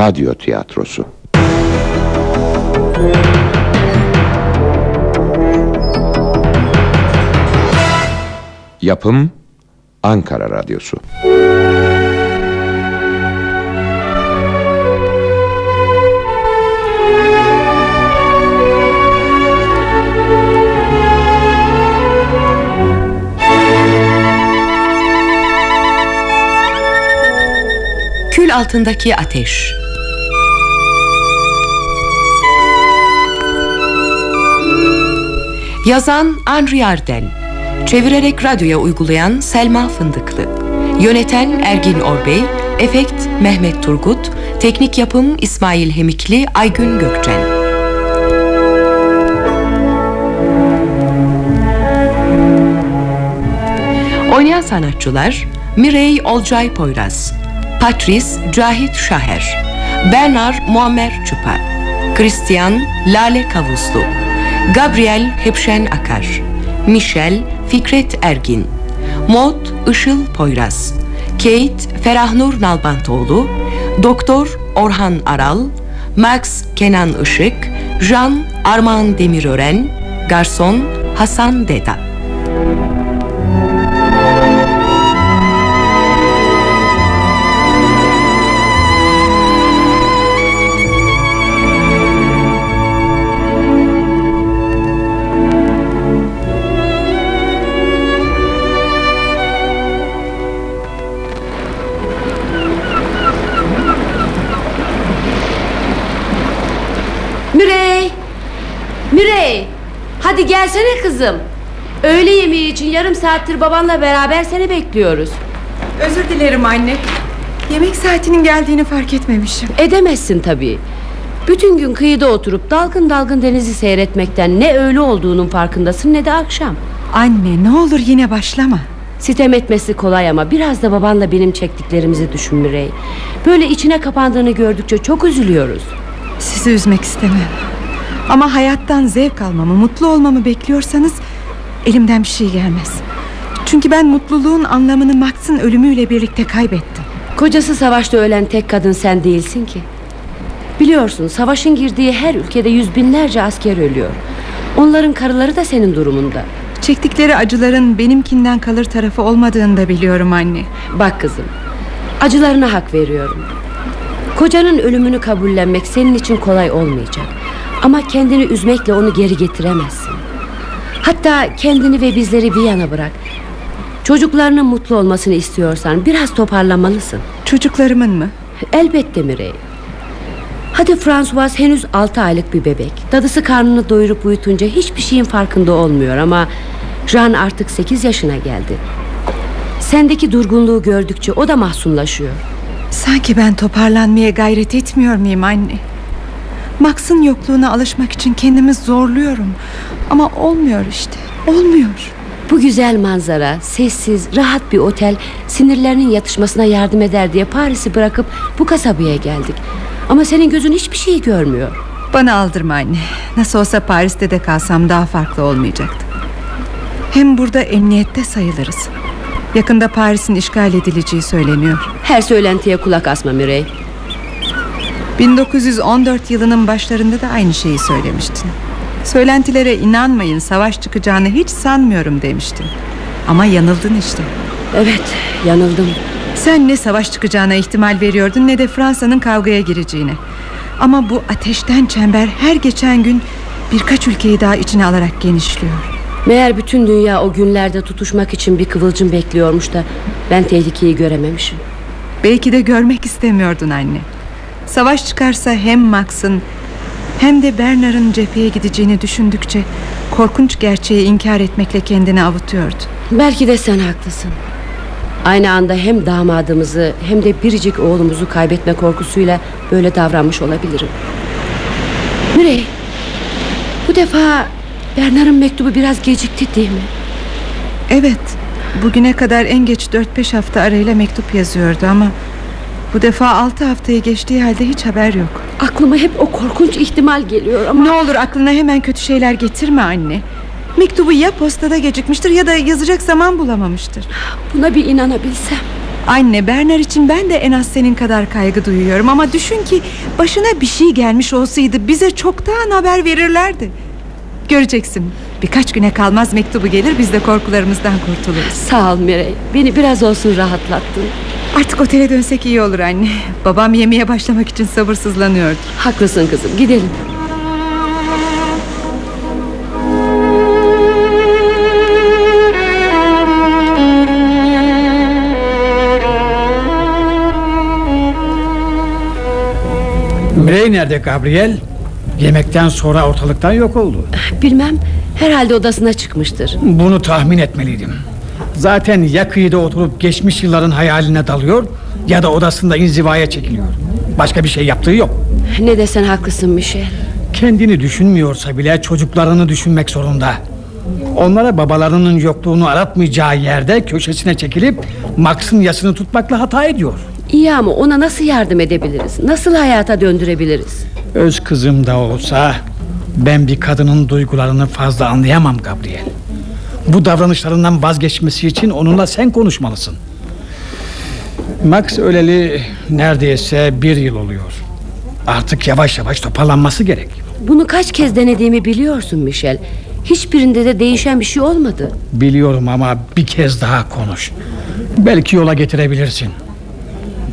Radyo Tiyatrosu. Yapım Ankara Radyosu. Kül altındaki ateş Yazan Henri Arden Çevirerek radyoya uygulayan Selma Fındıklı. Yöneten Ergin Orbey Efekt Mehmet Turgut Teknik yapım İsmail Hemikli Aygün Gökçen. Oynayan sanatçılar Mirey Olcay Poyraz Patrice Cahit Şaher Bernard Muammer Çupa Christian Lale Kavuslu Gabriel Hepşen Akar Michel Fikret Ergin Mod Işıl Poyraz Kate Ferahnur Nalbantoğlu Doktor Orhan Aral Max Kenan Işık Jean Armağan Demirören Garson Hasan Deda Hadi gelsene kızım. Öğle yemeği için yarım saattir babanla beraber seni bekliyoruz. Özür dilerim anne. Yemek saatinin geldiğini fark etmemişim. Edemezsin tabii. Bütün gün kıyıda oturup dalgın dalgın denizi seyretmekten ne öğle olduğunun farkındasın ne de akşam. Anne ne olur yine başlama. Sitem etmesi kolay ama biraz da babanla benim çektiklerimizi düşün Mirey. Böyle içine kapandığını gördükçe çok üzülüyoruz. Sizi üzmek istemem. Ama hayattan zevk almamı, mutlu olmamı bekliyorsanız elimden bir şey gelmez. Çünkü ben mutluluğun anlamını Max'ın ölümüyle birlikte kaybettim. Kocası savaşta ölen tek kadın sen değilsin ki. Biliyorsun savaşın girdiği her ülkede yüz binlerce asker ölüyor. Onların karıları da senin durumunda. Çektikleri acıların benimkinden kalır tarafı olmadığını da biliyorum anne. Bak kızım, acılarına hak veriyorum. Kocanın ölümünü kabullenmek senin için kolay olmayacak. Ama kendini üzmekle onu geri getiremezsin. Hatta kendini ve bizleri bir yana bırak. Çocuklarının mutlu olmasını istiyorsan biraz toparlanmalısın. Çocuklarımın mı? Elbette Mirey. Hadi François henüz altı aylık bir bebek. Dadısı karnını doyurup uyutunca hiçbir şeyin farkında olmuyor ama... Jean artık sekiz yaşına geldi. Sendeki durgunluğu gördükçe o da mahzunlaşıyor. Sanki ben toparlanmaya gayret etmiyor muyum anne? Max'ın yokluğuna alışmak için kendimi zorluyorum. Ama olmuyor işte. Olmuyor. Bu güzel manzara, sessiz, rahat bir otel sinirlerinin yatışmasına yardım eder diye Paris'i bırakıp bu kasabaya geldik. Ama senin gözün hiçbir şey görmüyor. Bana aldırma anne. Nasıl olsa Paris'te de kalsam daha farklı olmayacaktı. Hem burada emniyette sayılırız. Yakında Paris'in işgal edileceği söyleniyor. Her söylentiye kulak asma Mirey. 1914 yılının başlarında da aynı şeyi söylemiştin. Söylentilere inanmayın, savaş çıkacağını hiç sanmıyorum demiştin. Ama yanıldın işte. Evet, yanıldım. Sen ne savaş çıkacağına ihtimal veriyordun ne de Fransa'nın kavgaya gireceğine. Ama bu ateşten çember her geçen gün birkaç ülkeyi daha içine alarak genişliyor. Meğer bütün dünya o günlerde tutuşmak için bir kıvılcım bekliyormuş da ben tehlikeyi görememişim. Belki de görmek istemiyordun anne. Savaş çıkarsa hem Max'ın hem de Bernard'ın cepheye gideceğini düşündükçe korkunç gerçeği inkar etmekle kendini avutuyordu. Belki de sen haklısın. Aynı anda hem damadımızı hem de biricik oğlumuzu kaybetme korkusuyla böyle davranmış olabilirim. Mirey, bu defa Bernard'ın mektubu biraz gecikti değil mi? Evet, bugüne kadar en geç 4-5 hafta arayla mektup yazıyordu ama bu defa 6 haftayı geçtiği halde hiç haber yok. Aklıma hep o korkunç ihtimal geliyor ama... Ne olur aklına hemen kötü şeyler getirme anne. Mektubu ya postada gecikmiştir ya da yazacak zaman bulamamıştır. Buna bir inanabilsem. Anne Berner için ben de en az senin kadar kaygı duyuyorum Ama düşün ki başına bir şey gelmiş olsaydı Bize çoktan haber verirlerdi Göreceksin birkaç güne kalmaz mektubu gelir Biz de korkularımızdan kurtuluruz Sağ ol Mirey. Beni biraz olsun rahatlattın. Artık otele dönsek iyi olur anne Babam yemeğe başlamak için sabırsızlanıyordu Haklısın kızım. Gidelim. Mirey nerede Gabriel? Yemekten sonra ortalıktan yok oldu. Bilmem. Herhalde odasına çıkmıştır. Bunu tahmin etmeliydim. Zaten ya kıyıda oturup geçmiş yılların hayaline dalıyor ya da odasında inzivaya çekiliyor. Başka bir şey yaptığı yok. Ne desen haklısın Michel. Kendini düşünmüyorsa bile çocuklarını düşünmek zorunda. Onlara babalarının yokluğunu aratmayacağı yerde köşesine çekilip Max'ın yasını tutmakla hata ediyor. İyi ama ona nasıl yardım edebiliriz? Nasıl hayata döndürebiliriz? Öz kızım da olsa ben bir kadının duygularını fazla anlayamam Gabriel. Bu davranışlarından vazgeçmesi için onunla sen konuşmalısın. Max öleli neredeyse bir yıl oluyor. Artık yavaş yavaş toparlanması gerek. Bunu kaç kez denediğimi biliyorsun Michel. Hiçbirinde de değişen bir şey olmadı. Biliyorum ama bir kez daha konuş. Belki yola getirebilirsin.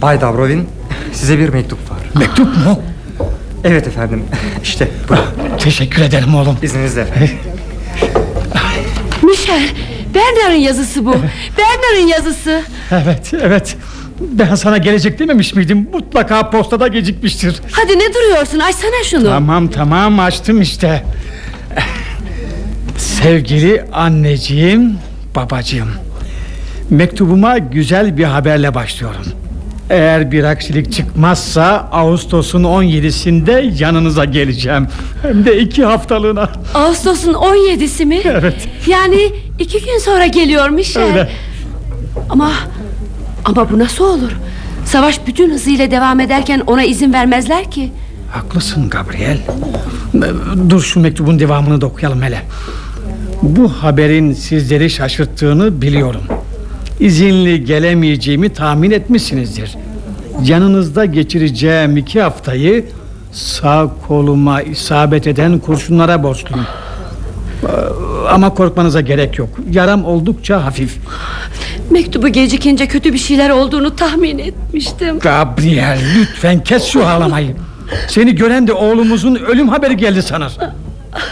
Bay Davrovin size bir mektup var. Mektup mu? Evet efendim. İşte buyurun. Teşekkür ederim oğlum. İzninizle efendim. Michel, Bernard'ın yazısı bu. Bernard'ın yazısı. Evet, evet. Ben sana gelecek dememiş miydim? Mutlaka postada gecikmiştir. Hadi ne duruyorsun? Açsana şunu. Tamam tamam açtım işte. Sevgili anneciğim, babacığım. Mektubuma güzel bir haberle başlıyorum. Eğer bir aksilik çıkmazsa Ağustos'un 17'sinde yanınıza geleceğim. Hem de iki haftalığına. Ağustos'un 17'si mi? Evet. Yani iki gün sonra geliyor Michel. Öyle. Ama ama bu nasıl olur? Savaş bütün hızıyla devam ederken ona izin vermezler ki. Haklısın Gabriel. Dur şu mektubun devamını da okuyalım hele. Bu haberin sizleri şaşırttığını biliyorum. İzinli gelemeyeceğimi tahmin etmişsinizdir. Yanınızda geçireceğim iki haftayı sağ koluma isabet eden kurşunlara borçluyum. Ee, Ama korkmanıza gerek yok. Yaram oldukça hafif. Mektubu gecikince kötü bir şeyler olduğunu tahmin etmiştim. Gabriel lütfen kes şu ağlamayı. Seni gören de oğlumuzun ölüm haberi geldi sanır.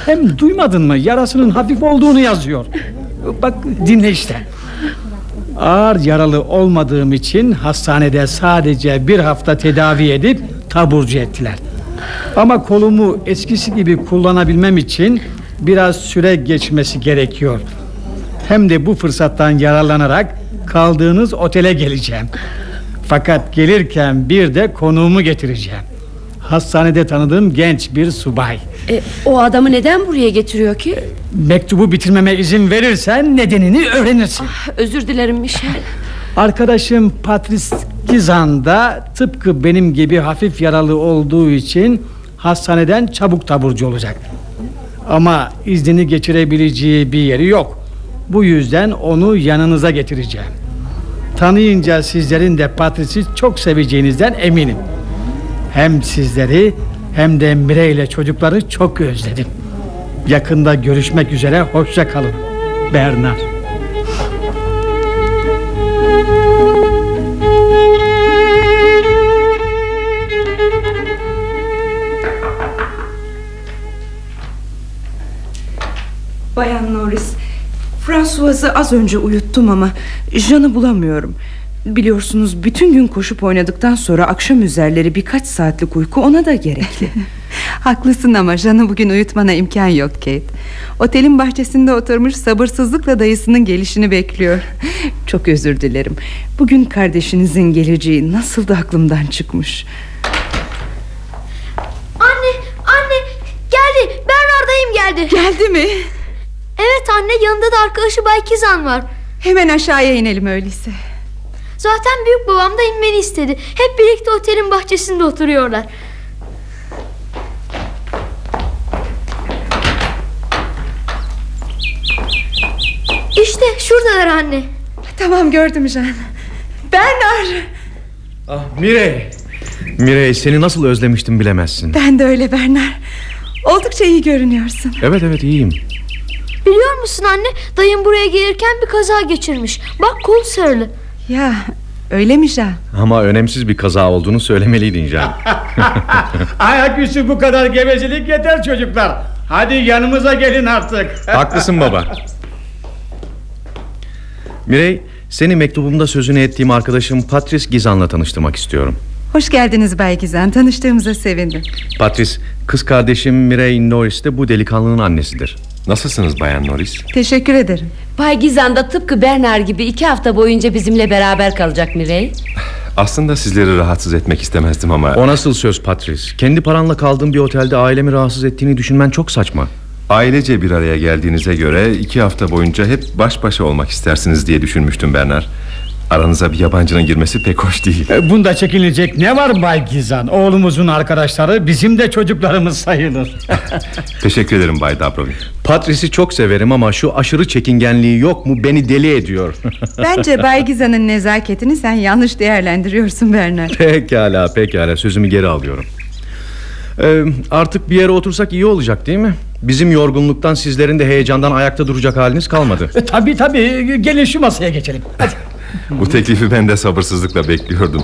Hem duymadın mı yarasının hafif olduğunu yazıyor. Bak dinle işte. Ağır yaralı olmadığım için hastanede sadece bir hafta tedavi edip taburcu ettiler. Ama kolumu eskisi gibi kullanabilmem için biraz süre geçmesi gerekiyor. Hem de bu fırsattan yararlanarak kaldığınız otele geleceğim. Fakat gelirken bir de konuğumu getireceğim. Hastanede tanıdığım genç bir subay. E, o adamı neden buraya getiriyor ki? Mektubu bitirmeme izin verirsen nedenini öğrenirsin. Özür dilerim Michel. Arkadaşım Patrice Gizan da tıpkı benim gibi hafif yaralı olduğu için hastaneden çabuk taburcu olacak. Ama iznini geçirebileceği bir yeri yok. Bu yüzden onu yanınıza getireceğim. Tanıyınca sizlerin de Patrice'i çok seveceğinizden eminim. Hem sizleri hem de Mire ile çocukları çok özledim. Yakında görüşmek üzere hoşça kalın. Bernard. Bayan Norris François'ı az önce uyuttum ama Jean'ı bulamıyorum Biliyorsunuz bütün gün koşup oynadıktan sonra akşam üzerleri birkaç saatlik uyku ona da gerekli Haklısın ama Jan'ı bugün uyutmana imkan yok Kate Otelin bahçesinde oturmuş sabırsızlıkla dayısının gelişini bekliyor Çok özür dilerim Bugün kardeşinizin geleceği nasıl da aklımdan çıkmış Anne, anne geldi. Bernard'ayım geldi. Geldi mi? Evet anne, yanında da arkadaşı Bay Kizan var. Hemen aşağıya inelim öyleyse Zaten büyük babam da inmeni istedi. Hep birlikte otelin bahçesinde oturuyorlar. İşte şuradalar anne. Tamam gördüm Jan Bernard Ah Mirey. Mirey seni nasıl özlemiştim bilemezsin. Ben de öyle Bernard Oldukça iyi görünüyorsun Evet evet iyiyim. Biliyor musun anne dayım buraya gelirken bir kaza geçirmiş. Bak kol sarılı. Ya öyle mi Jean Ama önemsiz bir kaza olduğunu söylemeliydin Can. Ayaküstü bu kadar gevezelik yeter çocuklar. Hadi yanımıza gelin artık. Haklısın baba. Mirey seni mektubumda sözünü ettiğim arkadaşım Patrice Gizan'la tanıştırmak istiyorum. Hoş geldiniz Bay Gizem Tanıştığımıza sevindim Patrice kız kardeşim Mirey Norris de bu delikanlının annesidir. Nasılsınız Bayan Norris? Teşekkür ederim Bay Gizan da tıpkı Bernard gibi iki hafta boyunca bizimle beraber kalacak Mirey. Aslında sizleri rahatsız etmek istemezdim ama... O nasıl söz Patrice? Kendi paranla kaldığım bir otelde ailemi rahatsız ettiğini düşünmen çok saçma. Ailece bir araya geldiğinize göre iki hafta boyunca hep baş başa olmak istersiniz diye düşünmüştüm Bernard. Aranıza bir yabancının girmesi pek hoş değil. E, Bunda çekinecek ne var Bay Gizan? Oğlumuzun arkadaşları bizim de çocuklarımız sayılır. Teşekkür ederim Bay Dabrovin. Patrice'i çok severim ama şu aşırı çekingenliği yok mu beni deli ediyor. Bence Bay Gizem'in nezaketini sen yanlış değerlendiriyorsun Bernard pekala pekala sözümü geri alıyorum. Ee, artık bir yere otursak iyi olacak değil mi? Bizim yorgunluktan sizlerin de heyecandan ayakta duracak haliniz kalmadı. E, tabii tabii gelin şu masaya geçelim. Hadi. Bu teklifi ben de sabırsızlıkla bekliyordum.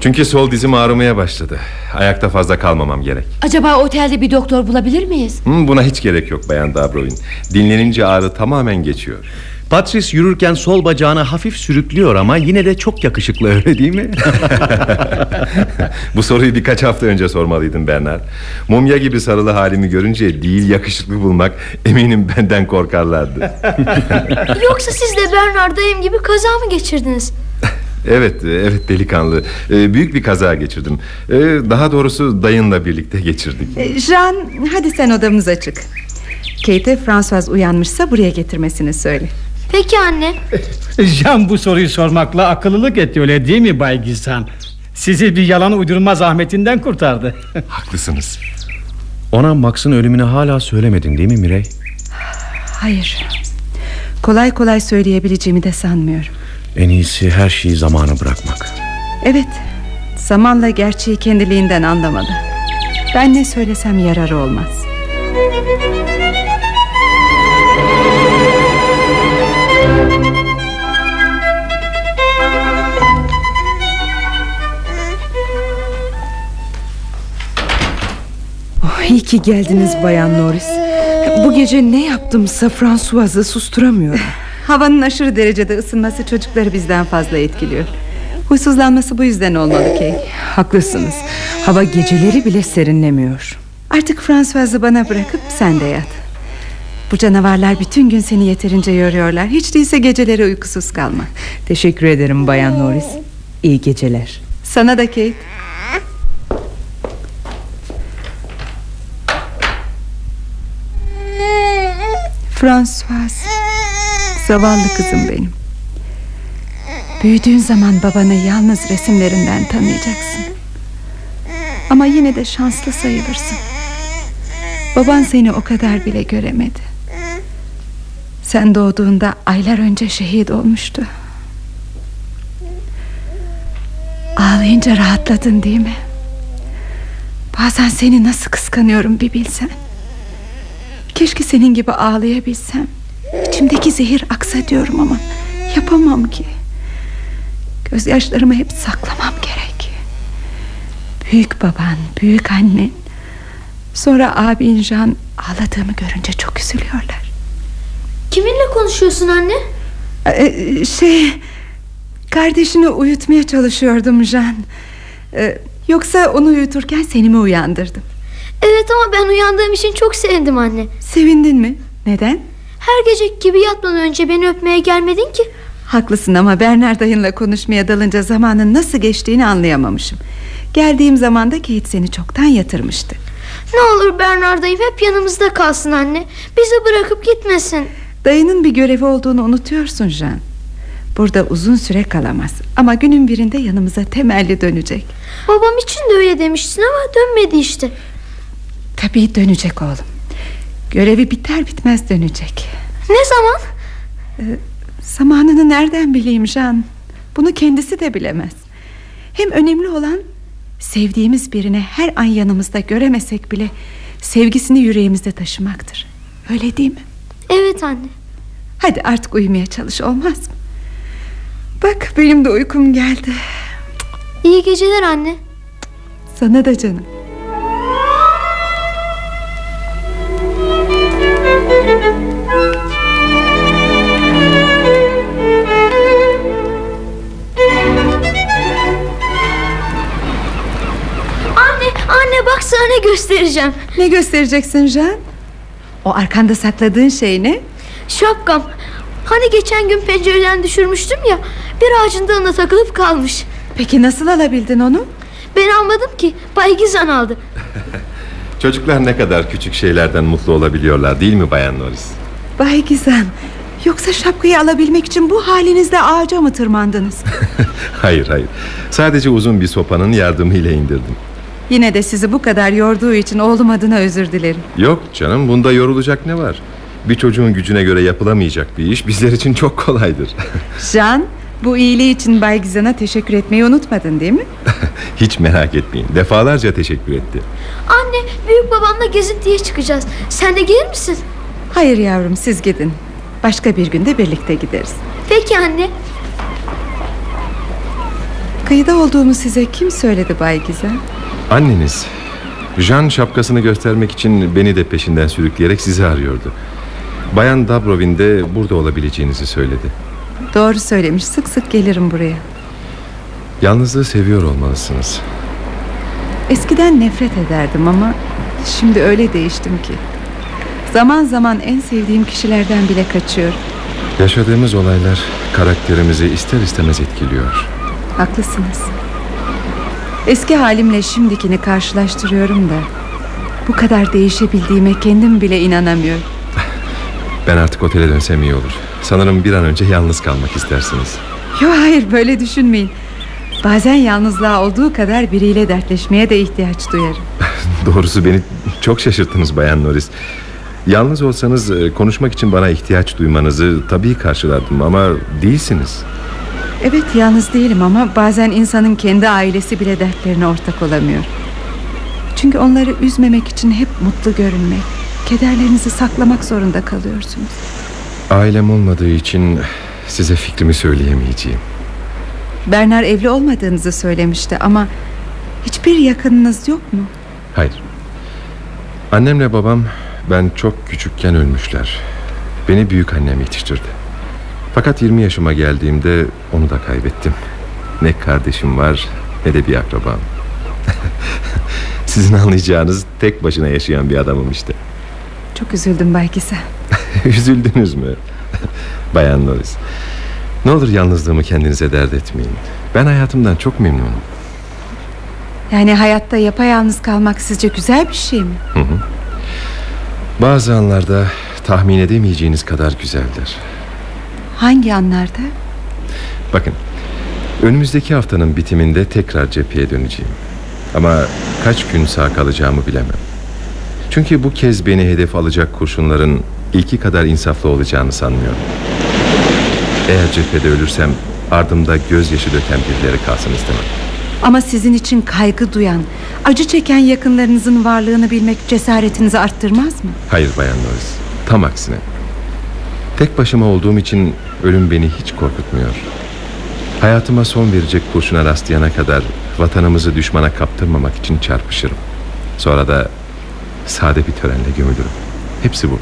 Çünkü sol dizim ağrımaya başladı. Ayakta fazla kalmamam gerek. Acaba otelde bir doktor bulabilir miyiz? Hı, buna hiç gerek yok Bayan Dabrovin. Dinlenince ağrı tamamen geçiyor. Patrice yürürken sol bacağını hafif sürüklüyor ama yine de çok yakışıklı öyle değil mi? Bu soruyu birkaç hafta önce sormalıydım Bernard. Mumya gibi sarılı halimi görünce değil yakışıklı bulmak eminim benden korkarlardı. Yoksa siz de Bernard dayım gibi kaza mı geçirdiniz? Evet, evet delikanlı. Ee, büyük bir kaza geçirdim. Ee, daha doğrusu dayınla birlikte geçirdik. E, Jean hadi sen odamıza çık Kate'e François uyanmışsa buraya getirmesini söyle Peki anne. Can bu soruyu sormakla akıllılık etti öyle değil mi Bay Gizan? Sizi bir yalan uydurma zahmetinden kurtardı. Haklısınız. Ona Max'ın ölümünü hala söylemedin değil mi Mirey? Hayır Kolay kolay söyleyebileceğimi de sanmıyorum En iyisi her şeyi zamana bırakmak. Evet Zamanla gerçeği kendiliğinden anlamalı Ben ne söylesem yararı olmaz iyi ki geldiniz Bayan Norris. Bu gece ne yaptımsa François'ı susturamıyorum. Havanın aşırı derecede ısınması çocukları bizden fazla etkiliyor Huysuzlanması bu yüzden olmalı Kate Haklısınız. Hava geceleri bile serinlemiyor. Artık François'ı bana bırakıp sen de yat Bu canavarlar bütün gün seni yeterince yoruyorlar Hiç değilse geceleri uykusuz kalma Teşekkür ederim Bayan Norris. İyi geceler. Sana da Kate François. Zavallı kızım benim. Büyüdüğün zaman babanı yalnız resimlerinden tanıyacaksın. Ama yine de şanslı sayılırsın. Baban seni o kadar bile göremedi. Sen doğduğunda aylar önce şehit olmuştu. Ağlayınca rahatladın değil mi? Bazen seni nasıl kıskanıyorum bir bilsen Keşke senin gibi ağlayabilsem. İçimdeki zehir aksa diyorum ama Yapamam ki. Gözyaşlarımı hep saklamam gerek. Büyük baban, büyük annen. Sonra abin Jean ağladığımı görünce çok üzülüyorlar. Kiminle konuşuyorsun anne? Ee, Şey Kardeşini uyutmaya çalışıyordum Jean Ee, Yoksa onu uyuturken seni mi uyandırdım Evet ama ben uyandığım için çok sevindim anne. Sevindin mi? Neden? Her gece gibi yatmadan önce beni öpmeye gelmedin ki. Haklısın ama Bernard dayınla konuşmaya dalınca zamanın nasıl geçtiğini anlayamamışım. Geldiğim zaman da Kate seni çoktan yatırmıştı. Ne olur Bernard dayım hep yanımızda kalsın anne. Bizi bırakıp gitmesin. Dayının bir görevi olduğunu unutuyorsun Jean. Burada uzun süre kalamaz. Ama günün birinde yanımıza temelli dönecek. Babam için de öyle demiştin ama dönmedi işte. Tabii dönecek oğlum. Görevi biter bitmez dönecek. Ne zaman? Zamanını nereden bileyim Jean? Bunu kendisi de bilemez. Hem önemli olan sevdiğimiz birini her an yanımızda göremesek bile sevgisini yüreğimizde taşımaktır. Öyle değil mi? Evet anne. Hadi artık uyumaya çalış olmaz mı? Bak benim de uykum geldi. İyi geceler anne. Sana da canım. Bak sana ne göstereceğim. Ne göstereceksin Jean? O arkanda sakladığın şey ne? Şapkam. Hani geçen gün pencereden düşürmüştüm ya. Bir ağacın dalına takılıp kalmış. Peki nasıl alabildin onu? Ben almadım ki. Bay Gizan aldı. Çocuklar ne kadar küçük şeylerden mutlu olabiliyorlar değil mi Bayan Norris? Bay Gizem Yoksa şapkayı alabilmek için bu halinizde ağaca mı tırmandınız? Hayır hayır Sadece uzun bir sopanın yardımıyla indirdim Yine de sizi bu kadar yorduğu için oğlum adına özür dilerim Yok canım bunda yorulacak ne var Bir çocuğun gücüne göre yapılamayacak bir iş Bizler için çok kolaydır Jean bu iyiliği için Bay Gizan'a teşekkür etmeyi unutmadın değil mi? Hiç merak etmeyin defalarca teşekkür etti Anne büyük babamla gezintiye çıkacağız. Sen de gelir misin? Hayır yavrum siz gidin Başka bir günde birlikte gideriz Peki anne. Kıyıda olduğumu size kim söyledi Bay Gizem? Anneniz Jean şapkasını göstermek için beni de peşinden sürükleyerek sizi arıyordu. Bayan Dabrovin de burada olabileceğinizi söyledi. Doğru söylemiş. Sık sık gelirim buraya. Yalnızlığı seviyor olmalısınız. Eskiden nefret ederdim ama Şimdi öyle değiştim ki. Zaman zaman en sevdiğim kişilerden bile kaçıyorum. Yaşadığımız olaylar karakterimizi ister istemez etkiliyor. Haklısınız Eski halimle şimdikini karşılaştırıyorum da Bu kadar değişebildiğime kendim bile inanamıyorum. Ben artık otele dönsem iyi olur. Sanırım bir an önce yalnız kalmak istersiniz. Yok hayır böyle düşünmeyin. Bazen yalnızlığa olduğu kadar biriyle dertleşmeye de ihtiyaç duyarım. Doğrusu beni çok şaşırttınız Bayan Norris. Yalnız olsanız e, konuşmak için bana ihtiyaç duymanızı tabii karşılardım ama değilsiniz Evet yalnız değilim ama bazen insanın kendi ailesi bile dertlerine ortak olamıyor. Çünkü onları üzmemek için hep mutlu görünmek Kederlerinizi saklamak zorunda kalıyorsunuz. Ailem olmadığı için size fikrimi söyleyemeyeceğim. Bernard evli olmadığınızı söylemişti ama Hiçbir yakınınız yok mu? Hayır. Annemle babam ben çok küçükken ölmüşler. Beni büyük annem yetiştirdi Fakat 20 yaşıma geldiğimde onu da kaybettim. Ne kardeşim var ne de bir akrabam. Sizin anlayacağınız tek başına yaşayan bir adamım işte. Çok üzüldüm Bay Gizem Üzüldünüz mü? Bayan Norris Ne olur yalnızlığımı kendinize dert etmeyin. Ben hayatımdan çok memnunum. Yani hayatta yapayalnız kalmak sizce güzel bir şey mi? Hı hı. Bazı anlarda tahmin edemeyeceğiniz kadar güzeldir Hangi anlarda? Bakın Önümüzdeki haftanın bitiminde tekrar cepheye döneceğim. Ama kaç gün sağ kalacağımı bilemem. Çünkü bu kez beni hedef alacak kurşunların ilki kadar insaflı olacağını sanmıyorum. Eğer cephede ölürsem ardımda gözyaşı döken birileri kalsın istemem. Ama sizin için kaygı duyan Acı çeken yakınlarınızın varlığını bilmek cesaretinizi arttırmaz mı? Hayır Bayan Norris Tam aksine Tek başıma olduğum için ölüm beni hiç korkutmuyor. Hayatıma son verecek kurşuna rastlayana kadar Vatanımızı düşmana kaptırmamak için çarpışırım. Sonra da sade bir törenle gömülürüm. Hepsi bu.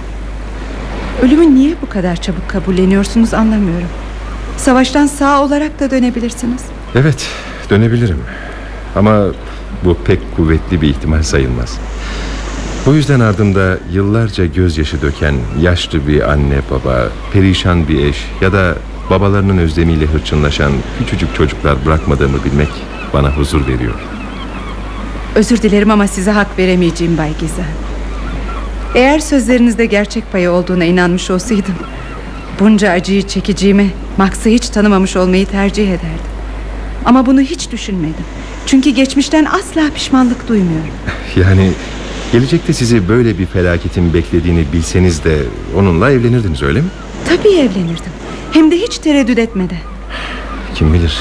Ölümü niye bu kadar çabuk kabulleniyorsunuz anlamıyorum. Savaştan sağ olarak da dönebilirsiniz. Evet dönebilirim. Ama bu pek kuvvetli bir ihtimal sayılmaz Bu yüzden ardımda yıllarca gözyaşı döken Yaşlı bir anne baba Perişan bir eş Ya da babalarının özlemiyle hırçınlaşan Küçücük çocuklar bırakmadığımı bilmek Bana huzur veriyor. Özür dilerim ama size hak veremeyeceğim Bay Gizem. Eğer sözlerinizde gerçek payı olduğuna inanmış olsaydım Bunca acıyı çekeceğimi Max'ı hiç tanımamış olmayı tercih ederdim. Ama bunu hiç düşünmedim. Çünkü geçmişten asla pişmanlık duymuyorum. Yani gelecekte sizi böyle bir felaketin beklediğini bilseniz de Onunla evlenirdiniz öyle mi? Tabii evlenirdim Hem de hiç tereddüt etmeden Kim bilir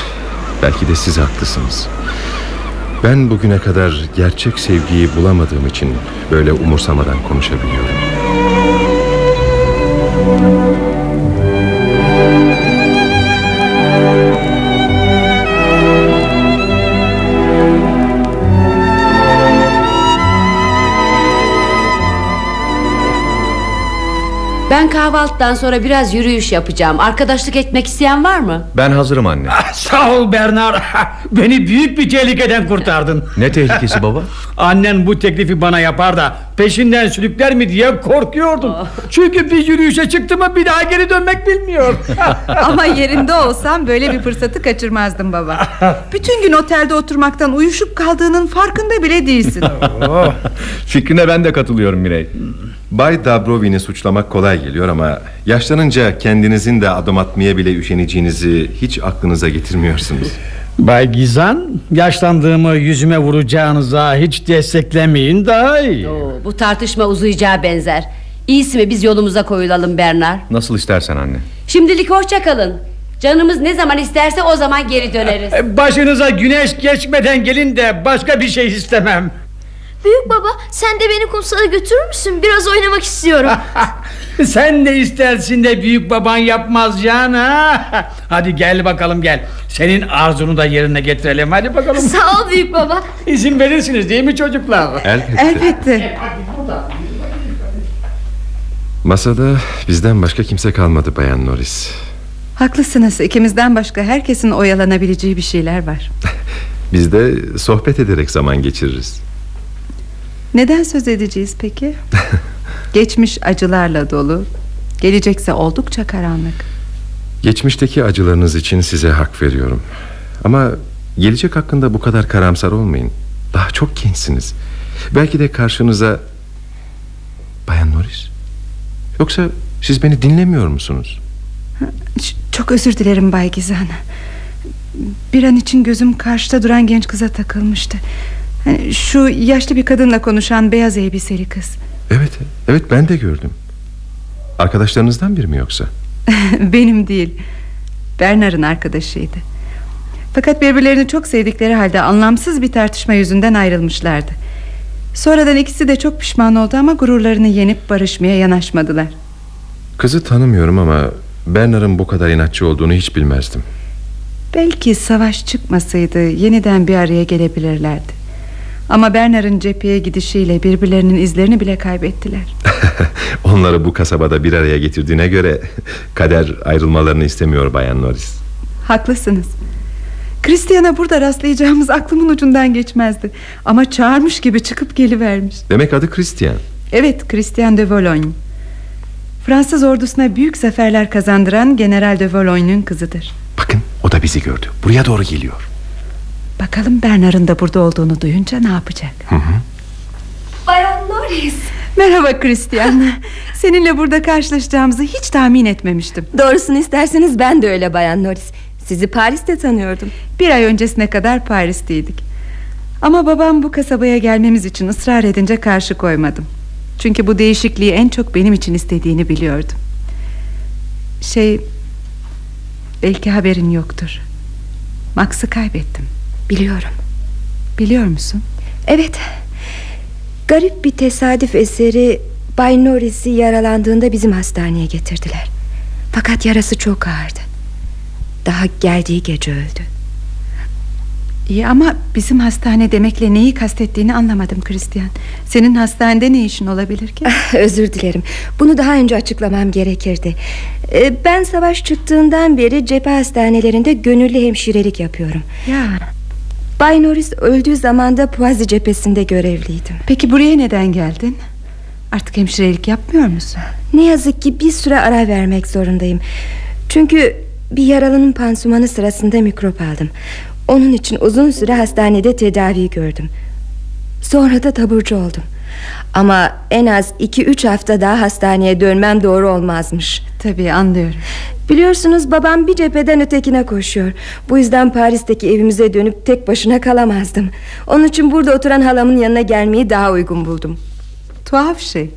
belki de siz haklısınız. Ben bugüne kadar gerçek sevgiyi bulamadığım için böyle umursamadan konuşabiliyorum. Ben kahvaltıdan sonra biraz yürüyüş yapacağım Arkadaşlık etmek isteyen var mı? Ben hazırım anne. Sağ ol Bernard. Beni büyük bir tehlikeden kurtardın. Ne tehlikesi baba? Annen bu teklifi bana yapar da peşinden sürükler mi diye korkuyordum. Çünkü bir yürüyüşe çıktı mı bir daha geri dönmek bilmiyor. Ama yerinde olsam böyle bir fırsatı kaçırmazdım baba. Bütün gün otelde oturmaktan uyuşup kaldığının farkında bile değilsin. Fikrine ben de katılıyorum Mirey. Bay Dabrovin'i suçlamak kolay geliyor ama yaşlanınca kendinizin de adım atmaya bile üşeneceğinizi hiç aklınıza getirmiyorsunuz. Bay Gizan yaşlandığımı yüzüme vuracağınıza hiç desteklemeyin daha iyi. Oo, bu tartışma uzayacağı benzer İyisi mi biz yolumuza koyulalım Bernard Nasıl istersen anne. Şimdilik hoşça kalın Canımız ne zaman isterse o zaman geri döneriz Başınıza güneş geçmeden gelin de başka bir şey istemem. Büyük baba sen de beni kumsala götürür müsün? Biraz oynamak istiyorum. Sen ne istersin de büyük baban yapmaz can ha? Hadi gel bakalım gel. Senin arzunu da yerine getirelim hadi bakalım. Sağ ol büyük baba. İzin verirsiniz değil mi çocuklar? Elbette. Elbette. Masada bizden başka kimse kalmadı Bayan Norris. Haklısınız ikimizden başka herkesin oyalanabileceği bir şeyler var. Biz de sohbet ederek zaman geçiririz. Neden söz edeceğiz peki? Geçmiş acılarla dolu Gelecekse oldukça karanlık Geçmişteki acılarınız için size hak veriyorum. Ama gelecek hakkında bu kadar karamsar olmayın. Daha çok gençsiniz. Belki de karşınıza... Bayan Norris? Yoksa siz beni dinlemiyor musunuz? Çok özür dilerim Bay Gizan Bir an için gözüm karşıda duran genç kıza takılmıştı Şu yaşlı bir kadınla konuşan beyaz elbiseli kız Evet, evet ben de gördüm. Arkadaşlarınızdan biri mi yoksa? Benim değil Bernard'ın arkadaşıydı Fakat birbirlerini çok sevdikleri halde Anlamsız bir tartışma yüzünden ayrılmışlardı Sonradan ikisi de çok pişman oldu Ama gururlarını yenip barışmaya yanaşmadılar Kızı tanımıyorum ama Bernard'ın bu kadar inatçı olduğunu hiç bilmezdim. Belki savaş çıkmasaydı Yeniden bir araya gelebilirlerdi Ama Bernard'ın cepheye gidişiyle Birbirlerinin izlerini bile kaybettiler Onları bu kasabada bir araya getirdiğine göre kader ayrılmalarını istemiyor Bayan Norris. Haklısınız Christian'a burada rastlayacağımız aklımın ucundan geçmezdi Ama çağırmış gibi çıkıp gelivermiş Demek adı Christian. Evet Christian de Valogne Fransız ordusuna büyük zaferler kazandıran General de Valogne'un kızıdır Bakın o da bizi gördü. Buraya doğru geliyor. Bakalım Bernard'ın da burada olduğunu duyunca ne yapacak? Bayan Norris. Merhaba Christian. Seninle burada karşılaşacağımızı hiç tahmin etmemiştim. Doğrusunu isterseniz ben de öyle Bayan Norris. Sizi Paris'te tanıyordum. Bir ay öncesine kadar Paris'teydik. Ama babam bu kasabaya gelmemiz için ısrar edince karşı koymadım. Çünkü bu değişikliği en çok benim için istediğini biliyordum. Şey Belki haberin yoktur. Max'ı kaybettim Biliyorum. Biliyor musun? Evet. Garip bir tesadüf eseri Bay Norris'i yaralandığında bizim hastaneye getirdiler. Fakat yarası çok ağırdı. Daha geldiği gece öldü. İyi ama bizim hastane demekle neyi kastettiğini anlamadım Christian. Senin hastanede ne işin olabilir ki? Özür dilerim. Bunu daha önce açıklamam gerekirdi. Ee, Ben savaş çıktığından beri cephe hastanelerinde gönüllü hemşirelik yapıyorum. Ya Bay Norris öldüğü zaman da Puazi cephesinde görevliydim. Peki buraya neden geldin? Artık hemşirelik yapmıyor musun? Ne yazık ki bir süre ara vermek zorundayım. Çünkü bir yaralının pansumanı sırasında mikrop aldım. Onun için uzun süre hastanede tedavi gördüm. Sonra da taburcu oldum Ama en az iki üç hafta daha hastaneye dönmem doğru olmazmış. Tabii anlıyorum. Biliyorsunuz babam bir cepheden ötekine koşuyor. Bu yüzden Paris'teki evimize dönüp tek başına kalamazdım. Onun için burada oturan halamın yanına gelmeyi daha uygun buldum. Tuhaf şey.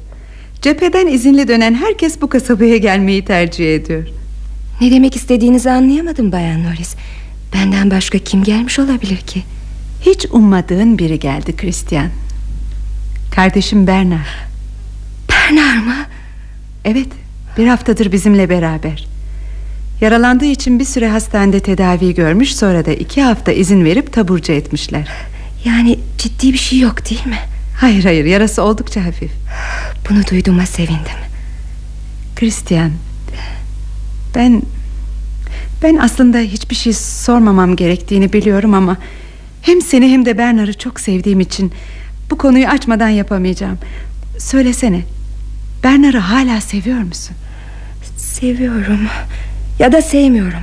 Cepheden izinli dönen herkes bu kasabaya gelmeyi tercih ediyor. Ne demek istediğinizi anlayamadım Bayan Norris. Benden başka kim gelmiş olabilir ki? Hiç ummadığın biri geldi Christian. Kardeşim Bernard. Bernard mı? Evet, bir haftadır bizimle beraber. Yaralandığı için bir süre hastanede tedavi görmüş Sonra da iki hafta izin verip taburcu etmişler Yani ciddi bir şey yok değil mi? Hayır hayır yarası oldukça hafif Bunu duyduğuma sevindim Christian Ben Ben aslında hiçbir şey sormamam gerektiğini biliyorum ama Hem seni hem de Bernard'ı çok sevdiğim için Bu konuyu açmadan yapamayacağım. Söylesene Bernard'ı hala seviyor musun? Seviyorum. Ya da sevmiyorum.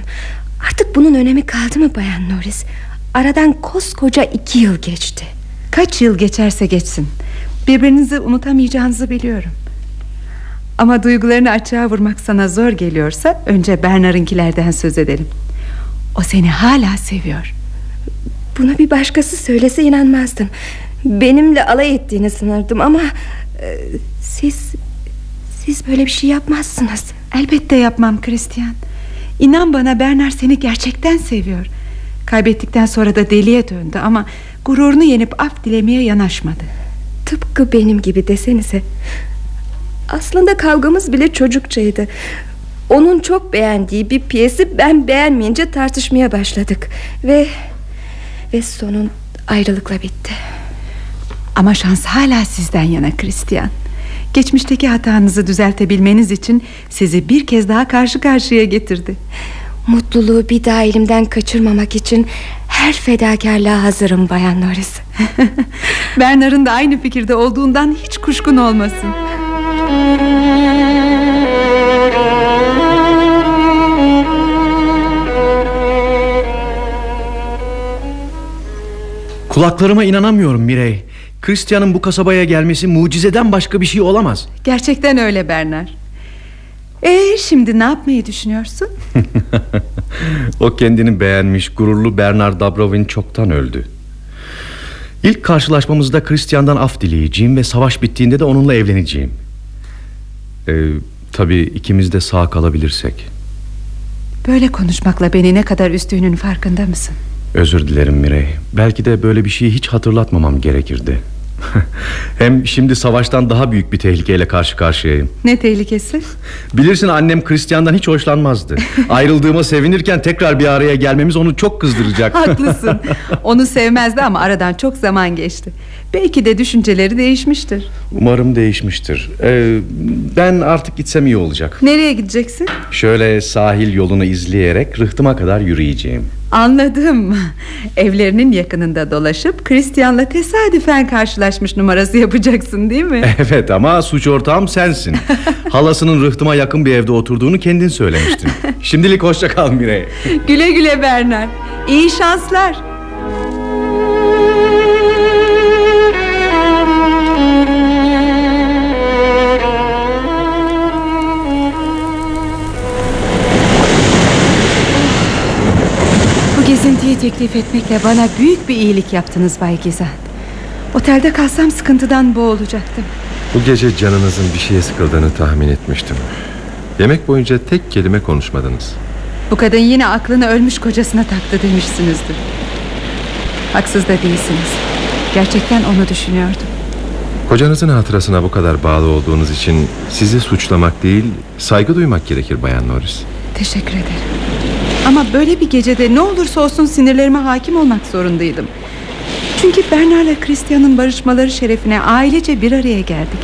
Artık bunun önemi kaldı mı Bayan Norris? Aradan koskoca iki yıl geçti. Kaç yıl geçerse geçsin. Birbirinizi unutamayacağınızı biliyorum. Ama duygularını açığa vurmak sana zor geliyorsa Önce Bernard'ınkilerden söz edelim. O seni hala seviyor. Bunu bir başkası söylese inanmazdım Benimle alay ettiğini sanırdım ama e, Siz Siz böyle bir şey yapmazsınız. Elbette yapmam Christian. İnan bana Bernard seni gerçekten seviyor. Kaybettikten sonra da deliye döndü ama Gururunu yenip af dilemeye yanaşmadı. Tıpkı benim gibi desenize. Aslında kavgamız bile çocukçaydı. Onun çok beğendiği bir piyesi Ben beğenmeyince tartışmaya başladık. Ve Ve sonun ayrılıkla bitti Ama şans hala sizden yana Christian. Geçmişteki hatanızı düzeltebilmeniz için Sizi bir kez daha karşı karşıya getirdi. Mutluluğu bir daha elimden kaçırmamak için Her fedakarlığa hazırım Bayan Norris. Bernard'ın da aynı fikirde olduğundan hiç kuşkun olmasın. Kulaklarıma inanamıyorum Mirey Christian'ın bu kasabaya gelmesi mucizeden başka bir şey olamaz. Gerçekten öyle Bernard. Ee, şimdi ne yapmayı düşünüyorsun? o kendini beğenmiş gururlu Bernard Dabrovin çoktan öldü. İlk karşılaşmamızda Christian'dan af dileyeceğim Ve savaş bittiğinde de onunla evleneceğim. Ee, Tabii ikimiz de sağ kalabilirsek. Böyle konuşmakla beni ne kadar üzdüğünün farkında mısın? Özür dilerim Mirey. Belki de böyle bir şeyi hiç hatırlatmamam gerekirdi. Hem şimdi savaştan daha büyük bir tehlikeyle karşı karşıyayım. Ne tehlikesi? Bilirsin annem Christian'dan hiç hoşlanmazdı. Ayrıldığıma sevinirken tekrar bir araya gelmemiz onu çok kızdıracak. Haklısın. Onu sevmezdi ama aradan çok zaman geçti. Belki de düşünceleri değişmiştir. Umarım değişmiştir. Ee, Ben artık gitsem iyi olacak. Nereye gideceksin? Şöyle sahil yolunu izleyerek rıhtıma kadar yürüyeceğim Anladım. Evlerinin yakınında dolaşıp Christian'la tesadüfen karşılaşmış numarası yapacaksın değil mi? Evet ama suç ortağım sensin. Halasının rıhtıma yakın bir evde oturduğunu kendin söylemiştin. Şimdilik hoşça kal Mirey Güle güle Bernard. İyi şanslar gezintiyi teklif etmekle bana büyük bir iyilik yaptınız Bay Gizan Otelde kalsam sıkıntıdan boğulacaktım. Bu gece canınızın bir şeye sıkıldığını tahmin etmiştim. Yemek boyunca tek kelime konuşmadınız. Bu kadın yine aklını ölmüş kocasına taktı demişsinizdir. Haksız da değilsiniz. Gerçekten onu düşünüyordum. Kocanızın hatırasına bu kadar bağlı olduğunuz için Sizi suçlamak değil Saygı duymak gerekir Bayan Norris. Teşekkür ederim Ama böyle bir gecede ne olursa olsun sinirlerime hakim olmak zorundaydım. Çünkü Bernard'la Christian'ın barışmaları şerefine ailece bir araya geldik.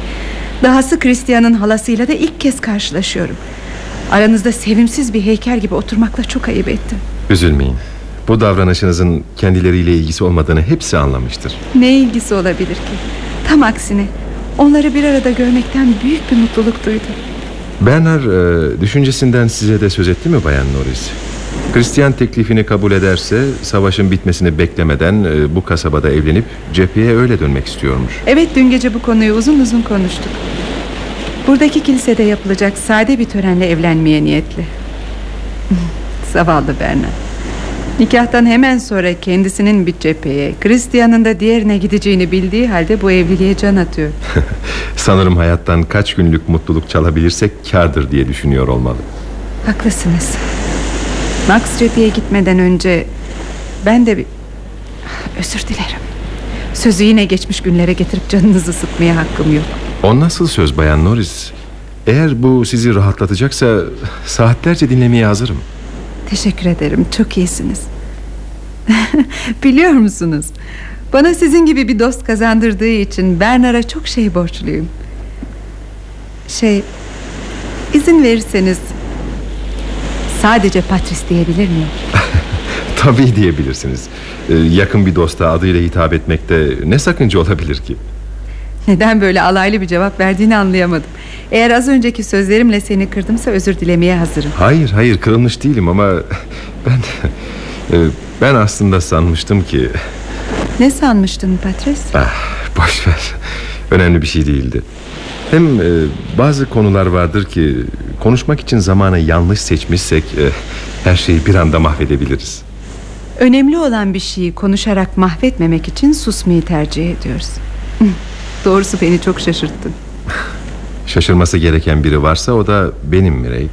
Dahası Christian'ın halasıyla da ilk kez karşılaşıyorum. Aranızda sevimsiz bir heykel gibi oturmakla çok ayıp ettim. Üzülmeyin. Bu davranışınızın kendileriyle ilgisi olmadığını hepsi anlamıştır. Ne ilgisi olabilir ki? Tam aksine Onları bir arada görmekten büyük bir mutluluk duydum. Bernard e, düşüncesinden size de söz etti mi Bayan Norris? Hristiyan teklifini kabul ederse savaşın bitmesini beklemeden e, bu kasabada evlenip cepheye öyle dönmek istiyormuş. Evet dün gece bu konuyu uzun uzun konuştuk. Buradaki kilisede yapılacak sade bir törenle evlenmeye niyetli. Zavallı Bernard Nikahtan hemen sonra kendisinin bir cepheye Christian'ın da diğerine gideceğini bildiği halde bu evliliğe can atıyor. Sanırım hayattan kaç günlük mutluluk çalabilirsek kardır diye düşünüyor olmalı. Haklısınız Max cepheye gitmeden önce Ben de bir... Özür dilerim. Sözü yine geçmiş günlere getirip canınızı sıkmaya hakkım yok. O nasıl söz Bayan Norris? Eğer bu sizi rahatlatacaksa saatlerce dinlemeye hazırım. Teşekkür ederim. Çok iyisiniz. Biliyor musunuz? Bana sizin gibi bir dost kazandırdığı için Bernard'a çok şey borçluyum. Şey, izin verirseniz sadece Patrice diyebilir miyim? Tabii diyebilirsiniz. Ee, yakın bir dosta adıyla hitap etmekte ne sakınca olabilir ki? Neden böyle alaylı bir cevap verdiğini anlayamadım. Eğer az önceki sözlerimle seni kırdımsa özür dilemeye hazırım. Hayır hayır kırılmış değilim ama ben e, ben aslında sanmıştım ki Ne sanmıştın Patrice? ah, boş ver. Önemli bir şey değildi. Hem e, bazı konular vardır ki konuşmak için zamanı yanlış seçmişsek e, her şeyi bir anda mahvedebiliriz. Önemli olan bir şeyi konuşarak mahvetmemek için susmayı tercih ediyoruz. Doğrusu beni çok şaşırttın. Şaşırması gereken biri varsa o da benim Mirey.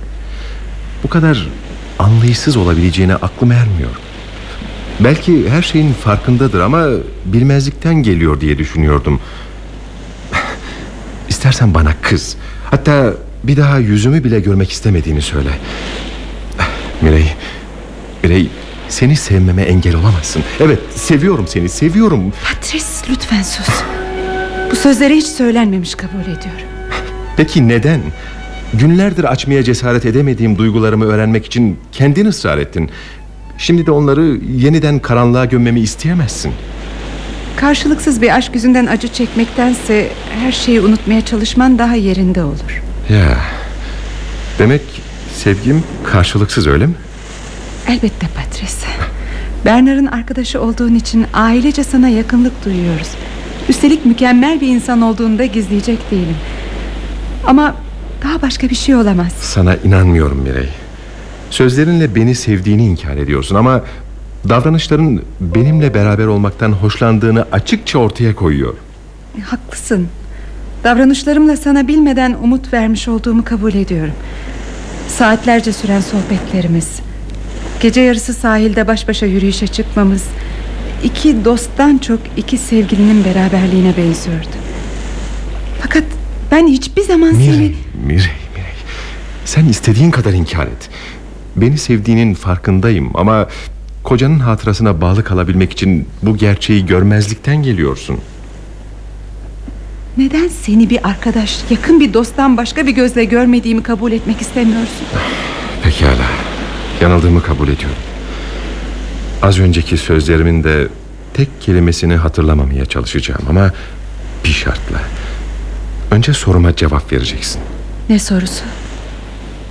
Bu kadar anlayışsız olabileceğine aklım ermiyor. Belki her şeyin farkındadır ama bilmezlikten geliyor diye düşünüyordum. İstersen bana kız. Hatta bir daha yüzümü bile görmek istemediğini söyle. Mirey, Mirey seni sevmeme engel olamazsın. Evet seviyorum seni seviyorum. Patrice lütfen sus. Bu sözleri hiç söylenmemiş kabul ediyorum. Peki neden? Günlerdir açmaya cesaret edemediğim duygularımı öğrenmek için kendin ısrar ettin. Şimdi de onları yeniden karanlığa gömmemi isteyemezsin. Karşılıksız bir aşk yüzünden acı çekmektense her şeyi unutmaya çalışman daha yerinde olur. Ya. Demek sevgim karşılıksız öyle mi? Elbette Patrice. Bernard'ın arkadaşı olduğun için ailece sana yakınlık duyuyoruz. Üstelik mükemmel bir insan olduğunu da gizleyecek değilim. Ama daha başka bir şey olamaz. Sana inanmıyorum Mirey. Sözlerinle beni sevdiğini inkar ediyorsun ama davranışların benimle beraber olmaktan hoşlandığını açıkça ortaya koyuyor. Haklısın. Davranışlarımla sana bilmeden umut vermiş olduğumu kabul ediyorum. Saatlerce süren sohbetlerimiz, gece yarısı sahilde baş başa yürüyüşe çıkmamız, iki dosttan çok iki sevgilinin beraberliğine benziyordu. Fakat ben hiçbir zaman Mirey, seni... Mirey, Mirey. Sen istediğin kadar inkar et. Beni sevdiğinin farkındayım ama kocanın hatırasına bağlı kalabilmek için bu gerçeği görmezlikten geliyorsun. Neden seni bir arkadaş, yakın bir dosttan başka bir gözle görmediğimi kabul etmek istemiyorsun? Pekala. Yanıldığımı kabul ediyorum. Az önceki sözlerimin de tek kelimesini hatırlamamaya çalışacağım ama bir şartla. Önce soruma cevap vereceksin. Ne sorusu?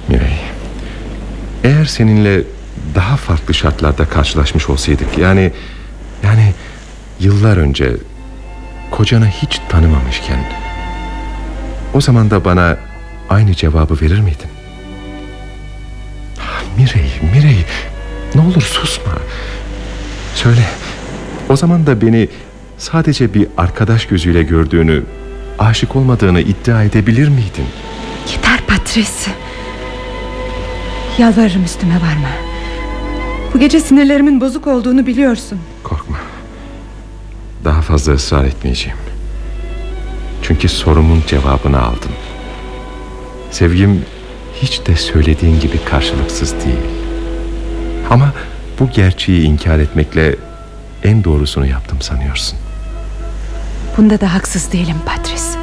Mirey. Eğer seninle daha farklı şartlarda karşılaşmış olsaydık yani yani yıllar önce kocanı hiç tanımamışken o zaman da bana aynı cevabı verir miydin? Ah, Mirey, Mirey ne olur susma. Söyle. O zaman da beni sadece bir arkadaş gözüyle gördüğünü, aşık olmadığını iddia edebilir miydin? Yeter Patrice. Yalvarırım üstüme varma. Bu gece sinirlerimin bozuk olduğunu biliyorsun. Korkma. Daha fazla ısrar etmeyeceğim. Çünkü sorumun cevabını aldım. Sevgim hiç de söylediğin gibi karşılıksız değil. Ama bu gerçeği inkar etmekle en doğrusunu yaptım sanıyorsun. Bunda da haksız değilim Patrice.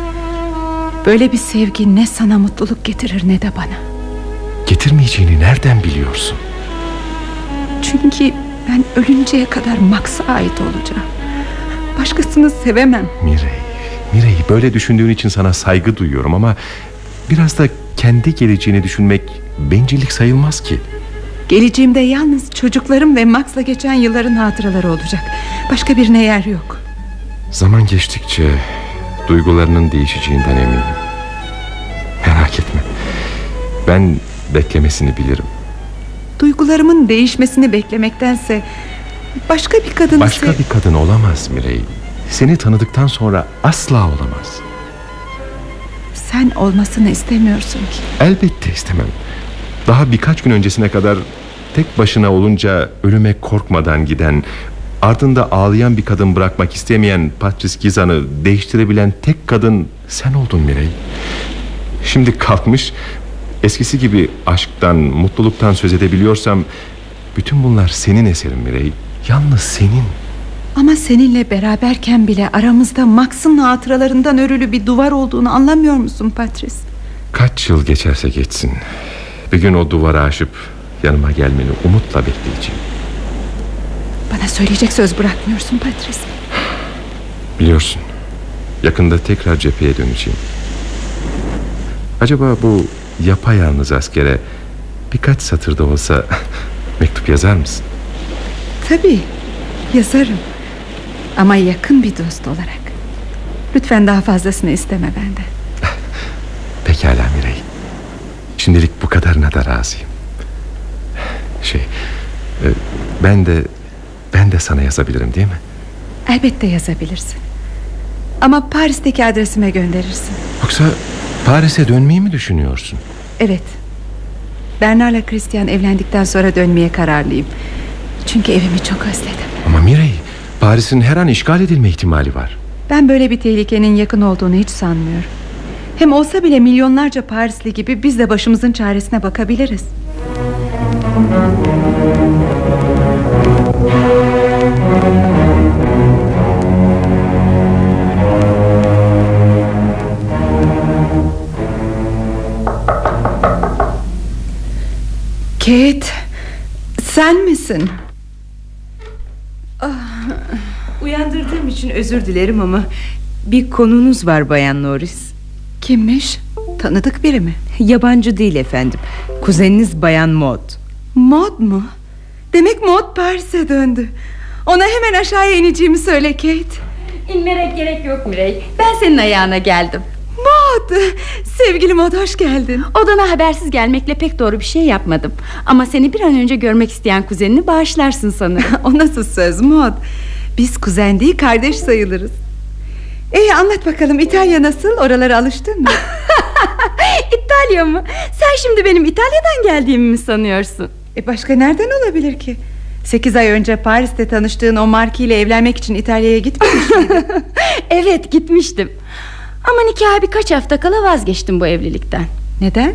Böyle bir sevgi ne sana mutluluk getirir ne de bana. Getirmeyeceğini nereden biliyorsun? Çünkü ben ölünceye kadar Max'a ait olacağım. Başkasını sevemem. Mirey, Mirey böyle düşündüğün için sana saygı duyuyorum ama biraz da kendi geleceğini düşünmek bencillik sayılmaz ki. Geleceğimde yalnız çocuklarım ve Max'la geçen yılların hatıraları olacak. Başka birine yer yok. Zaman geçtikçe duygularının değişeceğinden eminim. Merak etme. Ben beklemesini bilirim. Duygularımın değişmesini beklemektense başka bir kadını Başka sev- bir kadın olamaz Mirey. Seni tanıdıktan sonra asla olamaz. Sen olmasını istemiyorsun ki. Elbette istemem. Daha birkaç gün öncesine kadar tek başına olunca ölüme korkmadan giden, ardında ağlayan bir kadın bırakmak istemeyen Patrice Gizan'ı değiştirebilen tek kadın sen oldun Mirey. Şimdi kalkmış eskisi gibi aşktan, mutluluktan söz edebiliyorsam bütün bunlar senin eserin Mirey. Yalnız senin. Ama seninle beraberken bile aramızda Max'ın hatıralarından örülü bir duvar olduğunu anlamıyor musun Patrice? Kaç yıl geçerse geçsin. Bir gün o duvara aşıp yanıma gelmeni umutla bekleyeceğim. Bana söyleyecek söz bırakmıyorsun Patrice. Biliyorsun yakında tekrar cepheye döneceğim. Acaba bu yapayalnız askere birkaç satırda olsa mektup yazar mısın? Tabii yazarım. Ama yakın bir dost olarak. Lütfen daha fazlasını isteme benden. Pekala Mirey. Şimdilik bu kadarına da razıyım. Şey, e, ben de ben de sana yazabilirim değil mi? Elbette yazabilirsin. Ama Paris'teki adresime gönderirsin. Yoksa Paris'e dönmeyi mi düşünüyorsun? Evet. Bernard'la Christian evlendikten sonra dönmeye kararlıyım. Çünkü evimi çok özledim. Ama Mirey, Paris'in her an işgal edilme ihtimali var. Ben böyle bir tehlikenin yakın olduğunu hiç sanmıyorum. Hem olsa bile milyonlarca Parisli gibi biz de başımızın çaresine bakabiliriz. Kate, sen misin? Uyandırdığım için özür dilerim ama bir konunuz var Bayan Norris. Kimmiş? Tanıdık biri mi? Yabancı değil efendim. Kuzeniniz Bayan Maud. Maud mu? Demek Maud Paris'e döndü. Ona hemen aşağıya ineceğimi söyle Kate. İnmene gerek yok Mirey. Ben senin ayağına geldim. Maud, sevgili Maud hoş geldin. Odana habersiz gelmekle pek doğru bir şey yapmadım. Ama seni bir an önce görmek isteyen kuzenini bağışlarsın sanırım. o nasıl söz Maud? Biz kuzen değil kardeş sayılırız. İyi anlat bakalım İtalya nasıl? Oralara alıştın mı? İtalya mı? Sen şimdi benim İtalya'dan geldiğimi mi sanıyorsun? E başka nereden olabilir ki? Sekiz ay önce Paris'te tanıştığın o Marki ile evlenmek için İtalya'ya gitmemiş miydin? evet gitmiştim. Ama nikaha birkaç hafta kala vazgeçtim bu evlilikten. Neden?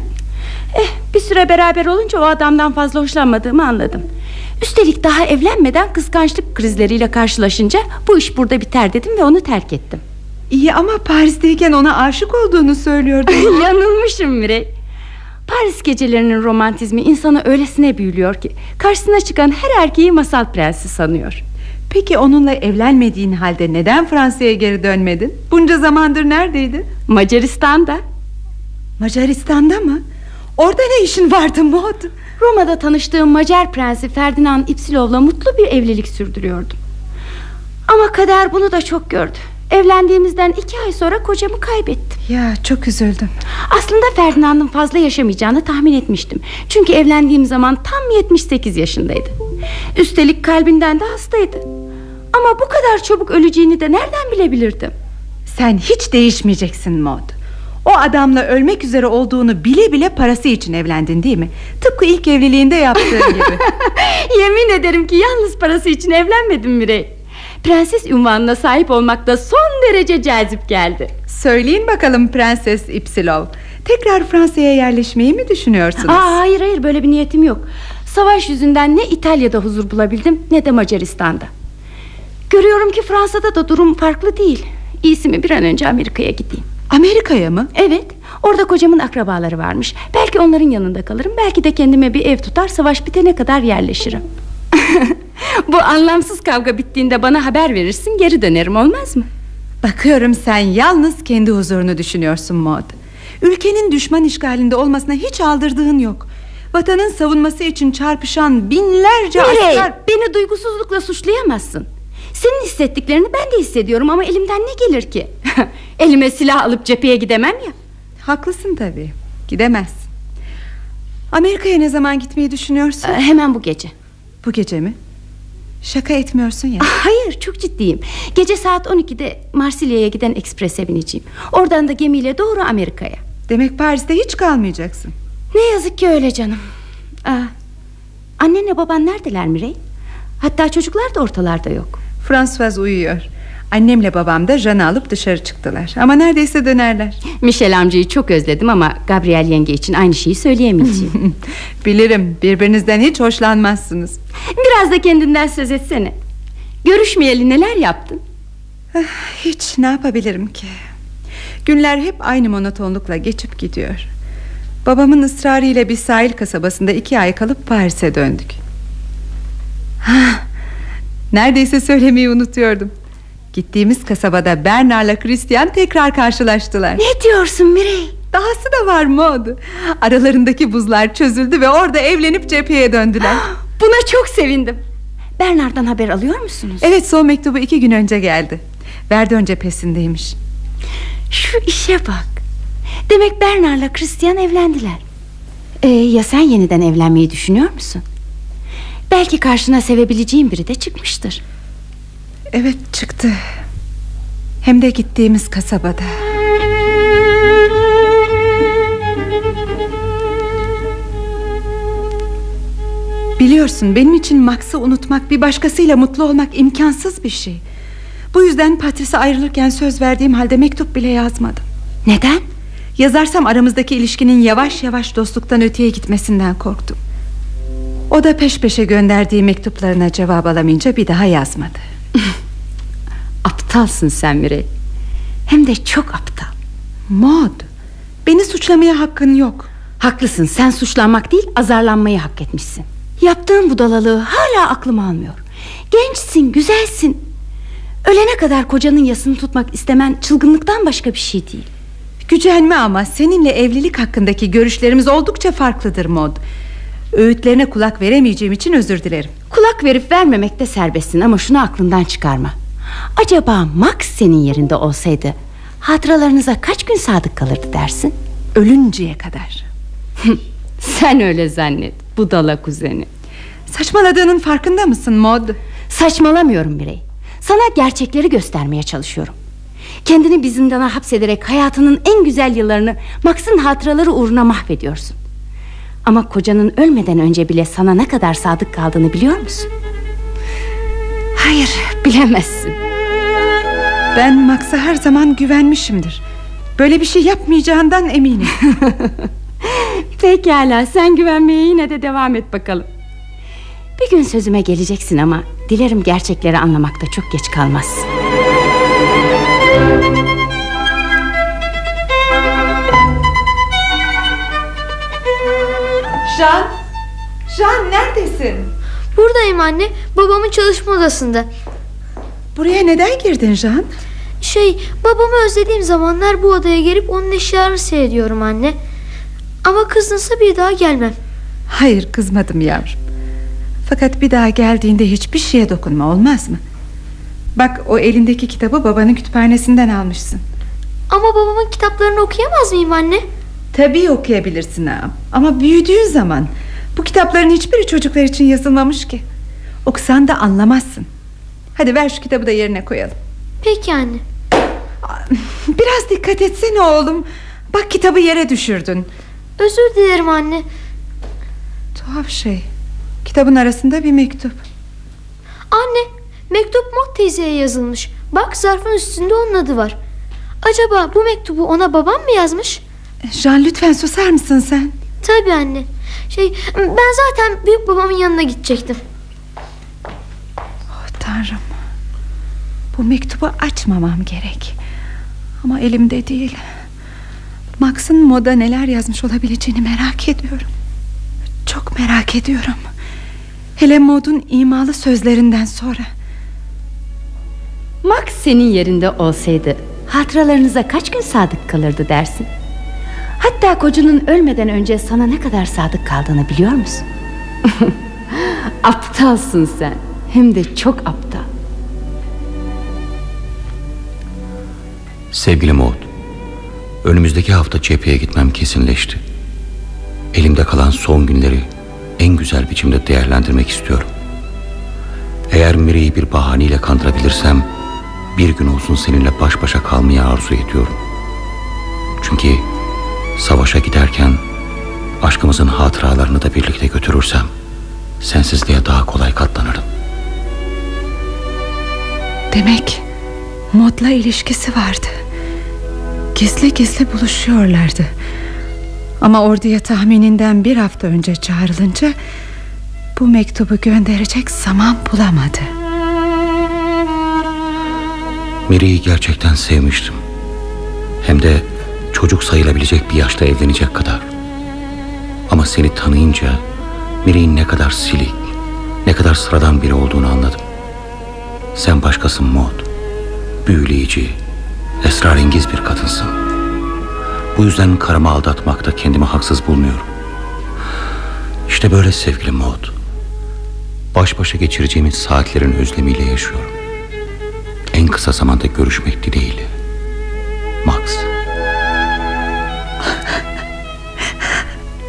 Eh bir süre beraber olunca o adamdan fazla hoşlanmadığımı anladım. Üstelik daha evlenmeden kıskançlık krizleriyle karşılaşınca bu iş burada biter dedim ve onu terk ettim. İyi ama Paris'teyken ona aşık olduğunu söylüyordun. Yanılmışım Mirey. Paris gecelerinin romantizmi insanı öylesine büyülüyor ki karşısına çıkan her erkeği masal prensi sanıyor. Peki onunla evlenmediğin halde neden Fransa'ya geri dönmedin? Bunca zamandır neredeydin? Macaristan'da. Macaristan'da mı? Orada ne işin vardı Maud? Roma'da tanıştığım Macar prensi Ferdinand İpsilov'la mutlu bir evlilik sürdürüyordum. Ama kader bunu da çok gördü. Evlendiğimizden iki ay sonra kocamı kaybettim. Ya çok üzüldüm. Aslında Ferdinand'ın fazla yaşamayacağını tahmin etmiştim. Çünkü evlendiğim zaman tam 78 yaşındaydı. Üstelik kalbinden de hastaydı. Ama bu kadar çabuk öleceğini de nereden bilebilirdim? Sen hiç değişmeyeceksin Maud. O adamla ölmek üzere olduğunu bile bile parası için evlendin değil mi? Tıpkı ilk evliliğinde yaptığın gibi. Yemin ederim ki yalnız parası için evlenmedim Mirey. Prenses ünvanına sahip olmak da son derece cazip geldi. Söyleyin bakalım Prenses Ipsilov. Tekrar Fransa'ya yerleşmeyi mi düşünüyorsunuz? Aa, hayır hayır böyle bir niyetim yok. Savaş yüzünden ne İtalya'da huzur bulabildim ne de Macaristan'da. Görüyorum ki Fransa'da da durum farklı değil. İyisi mi bir an önce Amerika'ya gideyim. Amerika'ya mı? Evet. Orada kocamın akrabaları varmış. Belki onların yanında kalırım. Belki de kendime bir ev tutar savaş bitene kadar yerleşirim. Bu anlamsız kavga bittiğinde bana haber verirsin geri dönerim olmaz mı? Bakıyorum sen yalnız kendi huzurunu düşünüyorsun Maud. Ülkenin düşman işgalinde olmasına hiç aldırdığın yok. Vatanın savunması için çarpışan binlerce Nereye? asker... Beni duygusuzlukla suçlayamazsın. Senin hissettiklerini ben de hissediyorum ama elimden ne gelir ki? Elime silah alıp cepheye gidemem ya. Haklısın tabii. Gidemezsin. Amerika'ya ne zaman gitmeyi düşünüyorsun? Ee, hemen bu gece. Bu gece mi? Şaka etmiyorsun ya. Hayır çok ciddiyim. Gece saat 12'de Marsilya'ya giden eksprese bineceğim. Oradan da gemiyle doğru Amerika'ya. Demek Paris'te hiç kalmayacaksın. Ne yazık ki öyle canım. Aa, Annenle baban neredeler Mirey? Hatta çocuklar da ortalarda yok. François uyuyor. Annemle babam da Jan'ı alıp dışarı çıktılar. Ama neredeyse dönerler. Michel amcayı çok özledim ama Gabriel yenge için aynı şeyi söyleyemeyeceğim. Bilirim birbirinizden hiç hoşlanmazsınız. Biraz da kendinden söz etsene. Görüşmeyeli neler yaptın? Hiç ne yapabilirim ki? Günler hep aynı monotonlukla geçip gidiyor. Babamın ısrarıyla bir sahil kasabasında iki ay kalıp Paris'e döndük. Hah, Neredeyse söylemeyi unutuyordum. Gittiğimiz kasabada Bernard'la Christian tekrar karşılaştılar. Ne diyorsun Mirey? Dahası da var Maud. Aralarındaki buzlar çözüldü ve orada evlenip cepheye döndüler. Buna çok sevindim. Bernard'dan haber alıyor musunuz? Evet son mektubu iki gün önce geldi. Verdön cephesindeymiş. Şu işe bak. Demek Bernard'la Christian evlendiler. Ee, ya sen yeniden evlenmeyi düşünüyor musun? Belki karşına sevebileceğin biri de çıkmıştır. Evet çıktı. Hem de gittiğimiz kasabada. Biliyorsun benim için Max'ı unutmak bir başkasıyla mutlu olmak imkansız bir şey. Bu yüzden Patrice'e ayrılırken söz verdiğim halde mektup bile yazmadım. Neden? Yazarsam aramızdaki ilişkinin yavaş yavaş dostluktan öteye gitmesinden korktum. O da peş peşe gönderdiği mektuplarına cevap alamayınca bir daha yazmadı. Aptalsın sen Mirey. Hem de çok aptal. Maud, beni suçlamaya hakkın yok. Haklısın sen suçlanmak değil azarlanmayı hak etmişsin. Yaptığın budalalığı hala aklım almıyor. Gençsin, güzelsin. Ölene kadar kocanın yasını tutmak istemen çılgınlıktan başka bir şey değil. Gücenme ama seninle evlilik hakkındaki görüşlerimiz oldukça farklıdır Maud. Öğütlerine kulak veremeyeceğim için özür dilerim. Kulak verip vermemekte serbestsin ama şunu aklından çıkarma. Acaba Max senin yerinde olsaydı hatıralarınıza kaç gün sadık kalırdı dersin? Ölünceye kadar. Sen öyle zannet budala kuzeni. Saçmaladığının farkında mısın Maud? Saçmalamıyorum birey. Sana gerçekleri göstermeye çalışıyorum. Kendini bir zindana hapsederek hayatının en güzel yıllarını Max'ın hatıraları uğruna mahvediyorsun. Ama kocanın ölmeden önce bile sana ne kadar sadık kaldığını biliyor musun? Hayır, bilemezsin. Ben Max'a her zaman güvenmişimdir. Böyle bir şey yapmayacağından eminim. Pekala, sen güvenmeye yine de devam et bakalım. Bir gün sözüme geleceksin ama dilerim gerçekleri anlamakta çok geç kalmazsın. Jean, Jean neredesin? Buradayım anne. Babamın çalışma odasında. Buraya neden girdin Jean? Şey, babamı özlediğim zamanlar bu odaya gelip onun eşyalarını seyrediyorum anne. Ama kızdınsa bir daha gelmem. Hayır kızmadım yavrum. Fakat bir daha geldiğinde hiçbir şeye dokunma olmaz mı? Bak o elindeki kitabı babanın kütüphanesinden almışsın. Ama babamın kitaplarını okuyamaz mıyım anne? Tabii okuyabilirsin ağam. Ama büyüdüğün zaman bu kitapların hiçbiri çocuklar için yazılmamış ki. Okusan da anlamazsın. Hadi ver şu kitabı da yerine koyalım. Peki anne. Biraz dikkat etsene oğlum. Bak kitabı yere düşürdün. Özür dilerim anne. Tuhaf şey. Kitabın arasında bir mektup. Anne, mektup Mot teyzeye yazılmış. Bak zarfın üstünde onun adı var. Acaba bu mektubu ona babam mı yazmış? Jean lütfen susar mısın sen? Tabii anne. Şey, ben zaten büyük babamın yanına gidecektim. Oh tanrım. Bu mektubu açmamam gerek. Ama elimde değil. Max'ın moda neler yazmış olabileceğini merak ediyorum. Çok merak ediyorum. Hele Maud'un imalı sözlerinden sonra. Max senin yerinde olsaydı hatıralarınıza kaç gün sadık kalırdı dersin? Hatta kocanın ölmeden önce sana ne kadar sadık kaldığını biliyor musun? Aptalsın sen. Hem de çok aptal. Sevgili Maud Önümüzdeki hafta cepheye gitmem kesinleşti Elimde kalan son günleri En güzel biçimde değerlendirmek istiyorum Eğer Mire'yi bir bahaneyle kandırabilirsem Bir gün olsun seninle baş başa kalmayı arzu ediyorum Çünkü Savaşa giderken Aşkımızın hatıralarını da birlikte götürürsem sensizliğe daha kolay katlanırım. Demek Mod'la ilişkisi vardı. Gizli gizli buluşuyorlardı. Ama orduya tahmininden bir hafta önce çağrılınca bu mektubu gönderecek zaman bulamadı. Miri'yi gerçekten sevmiştim. Hem de çocuk sayılabilecek bir yaşta evlenecek kadar. Ama seni tanıyınca Miri'nin ne kadar silik, ne kadar sıradan biri olduğunu anladım. Sen başkasın Maud. Büyüleyici, esrarengiz bir kadınsın. Bu yüzden karımı aldatmakta kendimi haksız bulmuyorum. İşte böyle sevgili Maud. Baş başa geçireceğimiz saatlerin özlemiyle yaşıyorum. En kısa zamanda görüşmek dileğiyle. Max.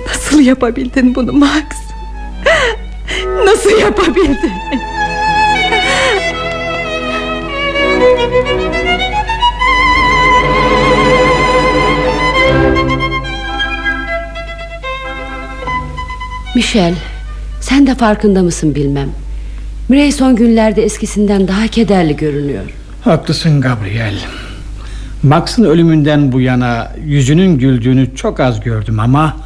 Nasıl yapabildin bunu Max? Nasıl yapabildin? Michel, sen de farkında mısın bilmem. Mirey son günlerde eskisinden daha kederli görünüyor. Haklısın Gabriel. Max'ın ölümünden bu yana yüzünün güldüğünü çok az gördüm ama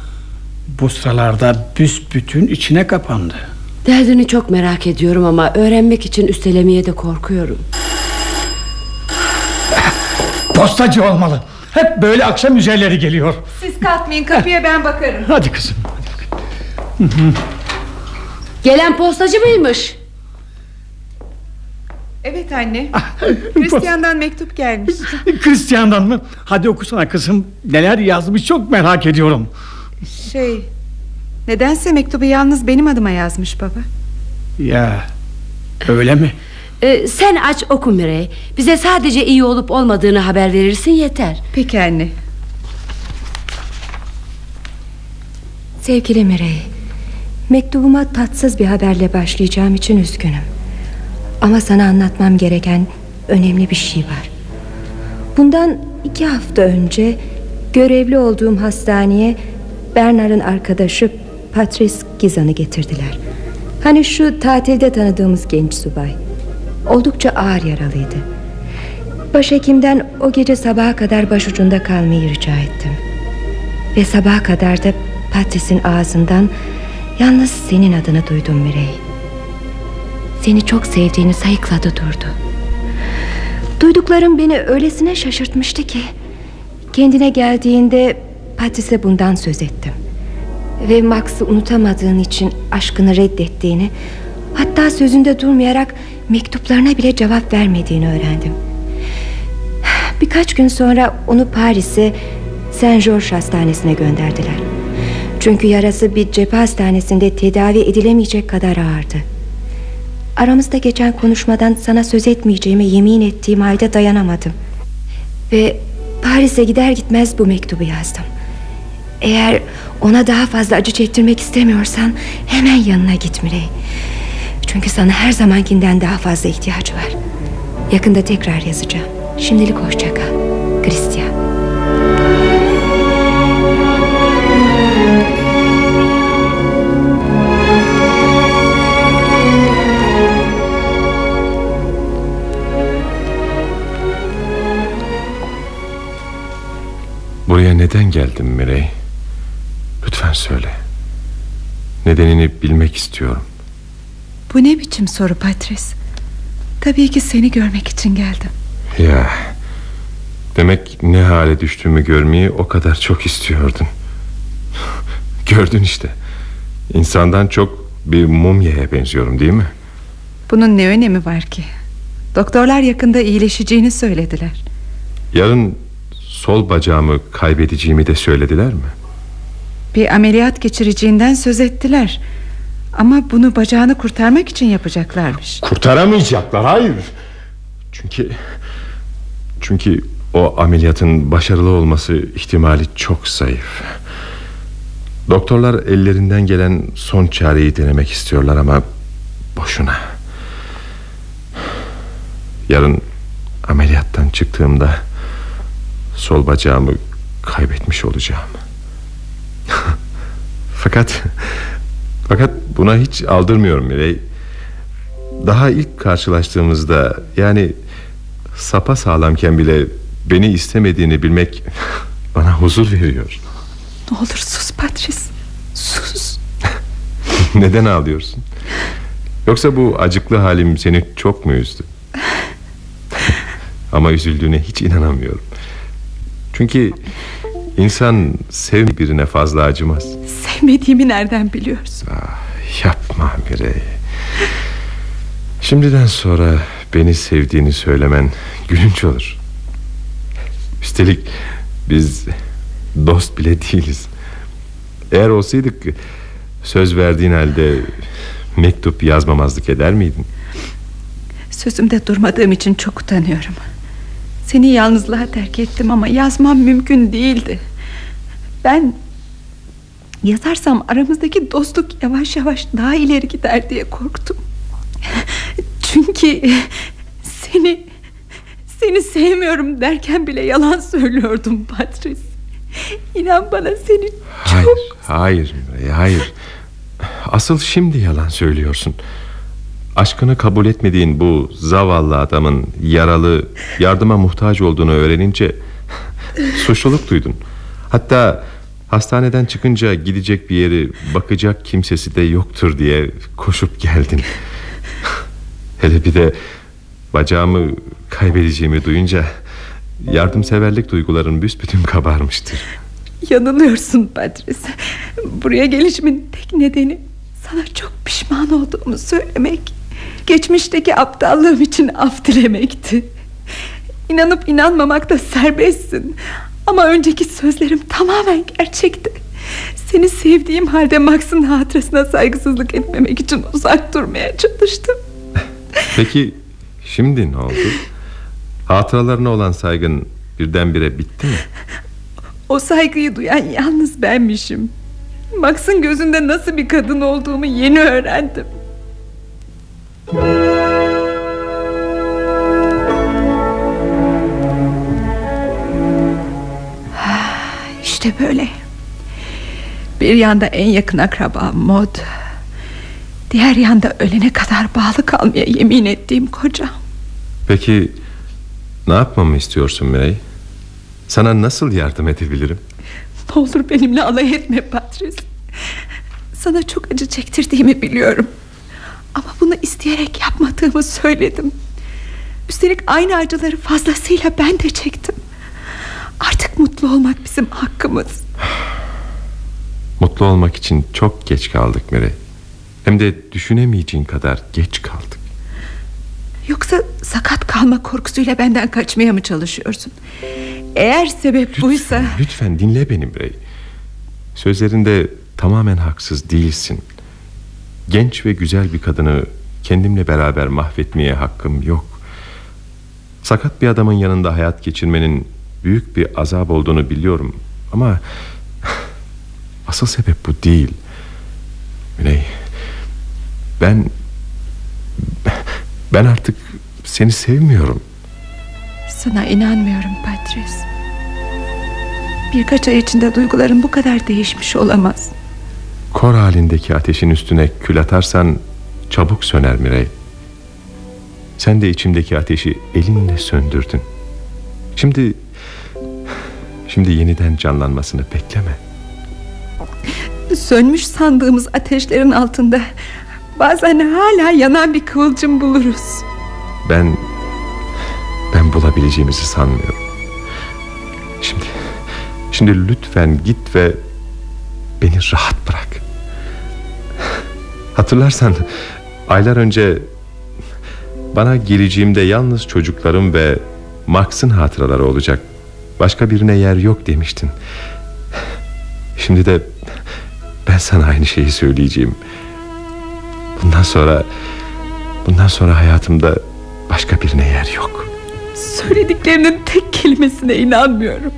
bu sıralarda büsbütün içine kapandı. Derdini çok merak ediyorum ama öğrenmek için üstelemeye de korkuyorum. Postacı olmalı. Hep böyle akşam üzerleri geliyor. Siz kalkmayın kapıya ben bakarım. Hadi kızım. Gelen postacı mıymış? Evet anne. Hristiyan'dan mektup gelmiş. Hristiyan'dan mı? Hadi okusana kızım. Neler yazmış çok merak ediyorum. Şey, nedense mektubu yalnız benim adıma yazmış baba. Ya öyle mi? Ee, sen aç oku Mirey. Bize sadece iyi olup olmadığını haber verirsin yeter. Peki anne. Sevgili Mirey Mektubuma tatsız bir haberle başlayacağım için üzgünüm Ama sana anlatmam gereken önemli bir şey var. Bundan iki hafta önce Görevli olduğum hastaneye Bernard'ın arkadaşı Patrice Gizan'ı getirdiler. Hani şu tatilde tanıdığımız genç subay. Oldukça ağır yaralıydı. Başhekimden o gece sabaha kadar başucunda kalmayı rica ettim. Ve sabaha kadar da Patrice'in ağzından Yalnız senin adını duydum Mirey Seni çok sevdiğini sayıkladı durdu. Duyduklarım beni öylesine şaşırtmıştı ki Kendine geldiğinde Patrice'e bundan söz ettim. Ve Max'ı unutamadığın için aşkını reddettiğini Hatta sözünde durmayarak mektuplarına bile cevap vermediğini öğrendim. Birkaç gün sonra onu Paris'e Saint George Hastanesi'ne gönderdiler. Çünkü yarası bir cephe hastanesinde tedavi edilemeyecek kadar ağırdı Aramızda geçen konuşmadan sana söz etmeyeceğime yemin ettiğim halde dayanamadım. Ve Paris'e gider gitmez bu mektubu yazdım. Eğer ona daha fazla acı çektirmek istemiyorsan Hemen yanına git Mirey. Çünkü sana her zamankinden daha fazla ihtiyacı var. Yakında tekrar yazacağım. Şimdilik hoşça kal. Christian Buraya neden geldin Mirey? Lütfen söyle. Nedenini bilmek istiyorum. Bu ne biçim soru Patrice? Tabii ki seni görmek için geldim. Ya. Demek ne hale düştüğümü görmeyi o kadar çok istiyordun. Gördün işte. İnsandan çok bir mumyaya benziyorum değil mi? Bunun ne önemi var ki? Doktorlar yakında iyileşeceğini söylediler. Yarın sol bacağımı kaybedeceğimi de söylediler mi? Bir ameliyat geçireceğinden söz ettiler. Ama bunu bacağını kurtarmak için yapacaklarmış. Kurtaramayacaklar hayır. Çünkü çünkü o ameliyatın başarılı olması ihtimali çok zayıf. Doktorlar ellerinden gelen son çareyi denemek istiyorlar ama boşuna. Yarın ameliyattan çıktığımda sol bacağımı kaybetmiş olacağım. Fakat Fakat buna hiç aldırmıyorum Mirey. Daha ilk karşılaştığımızda yani sapa sağlamken bile beni istemediğini bilmek bana huzur veriyor. Ne olur sus Patrice. Sus. Neden ağlıyorsun? Yoksa bu acıklı halim seni çok mu üzdü? Ama üzüldüğüne hiç inanamıyorum. Çünkü insan sev birine fazla acımaz. Sevmediğimi nereden biliyorsun? Yapma Mirey. Şimdiden sonra beni sevdiğini söylemen gülünç olur. Üstelik biz dost bile değiliz. Eğer olsaydık söz verdiğin halde mektup yazmamazlık eder miydin? Sözümde durmadığım için çok utanıyorum. Seni yalnızlığa terk ettim ama yazmam mümkün değildi. Ben yazarsam aramızdaki dostluk yavaş yavaş daha ileri gider diye korktum. Çünkü seni seni sevmiyorum derken bile yalan söylüyordum Patrice. İnan bana seni Hayır, hayır Mirey, hayır. Asıl şimdi yalan söylüyorsun. Aşkını kabul etmediğin bu zavallı adamın yaralı, yardıma muhtaç olduğunu öğrenince suçluluk duydun. Hatta hastaneden çıkınca gidecek bir yeri bakacak kimsesi de yoktur diye koşup geldin. Hele bir de bacağımı kaybedeceğimi duyunca yardımseverlik duyguların büsbütün kabarmıştır. Yanılıyorsun Patrice. Buraya gelişimin tek nedeni sana çok pişman olduğumu söylemek. Geçmişteki aptallığım için af dilemekti. İnanıp inanmamakta serbestsin. Ama önceki sözlerim tamamen gerçekti. Seni sevdiğim halde Max'ın hatırasına saygısızlık etmemek için uzak durmaya çalıştım. Peki şimdi ne oldu? Hatıralarına olan saygın birdenbire bitti mi? O saygıyı duyan yalnız benmişim. Max'ın gözünde nasıl bir kadın olduğumu yeni öğrendim. İşte böyle. Bir yanda en yakın akraba Mod. Diğer yanda ölene kadar bağlı kalmaya yemin ettiğim koca. Peki ne yapmamı istiyorsun Mirey? Sana nasıl yardım edebilirim? Ne olur benimle alay etme Patrice. Sana çok acı çektirdiğimi biliyorum. Ama bunu isteyerek yapmadığımı söyledim. Üstelik aynı acıları fazlasıyla ben de çektim. Artık mutlu olmak bizim hakkımız. Mutlu olmak için çok geç kaldık Mirey. Hem de düşünemeyeceğin kadar geç kaldık. Yoksa sakat kalma korkusuyla benden kaçmaya mı çalışıyorsun? Eğer sebep buysa... Lütfen dinle beni Mirey. Sözlerinde tamamen haksız değilsin. Genç ve güzel bir kadını kendimle beraber mahvetmeye hakkım yok. Sakat bir adamın yanında hayat geçirmenin büyük bir azap olduğunu biliyorum. Ama asıl sebep bu değil. Güney, ben ben artık seni sevmiyorum. Sana inanmıyorum Patrice. Birkaç ay içinde duyguların bu kadar değişmiş olamaz. Kor halindeki ateşin üstüne kül atarsan çabuk söner Mirey. Sen de içimdeki ateşi elinle söndürdün. Şimdi şimdi yeniden canlanmasını bekleme. Sönmüş sandığımız ateşlerin altında bazen hala yanan bir kıvılcım buluruz. Ben ben bulabileceğimizi sanmıyorum. Şimdi şimdi lütfen git ve beni rahat. Hatırlarsan aylar önce bana geleceğimde yalnız çocuklarım ve Max'ın hatıraları olacak. Başka birine yer yok demiştin. Şimdi de ben sana aynı şeyi söyleyeceğim. Bundan sonra bundan sonra hayatımda başka birine yer yok. Söylediklerinin tek kelimesine inanmıyorum.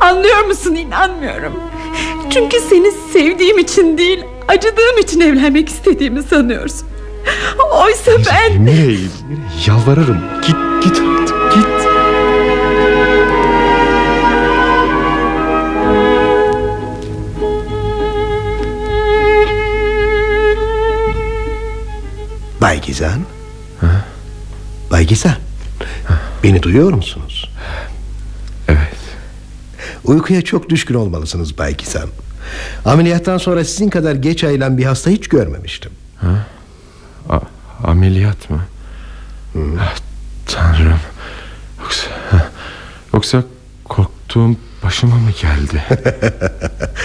Anlıyor musun inanmıyorum. Çünkü seni sevdiğim için değil acıdığım için evlenmek istediğimi sanıyorsun. Oysa ben... Mirey, Mirey, yalvarırım git git artık git. Bay Gizem. Bay Gizem. Beni duyuyor musunuz? Uykuya çok düşkün olmalısınız Bay Gizem. Ameliyattan sonra sizin kadar geç ayılan bir hasta hiç görmemiştim. Ha? A- ameliyat mı? Ah, Tanrım. Yoksa, yoksa korktuğum başıma mı geldi?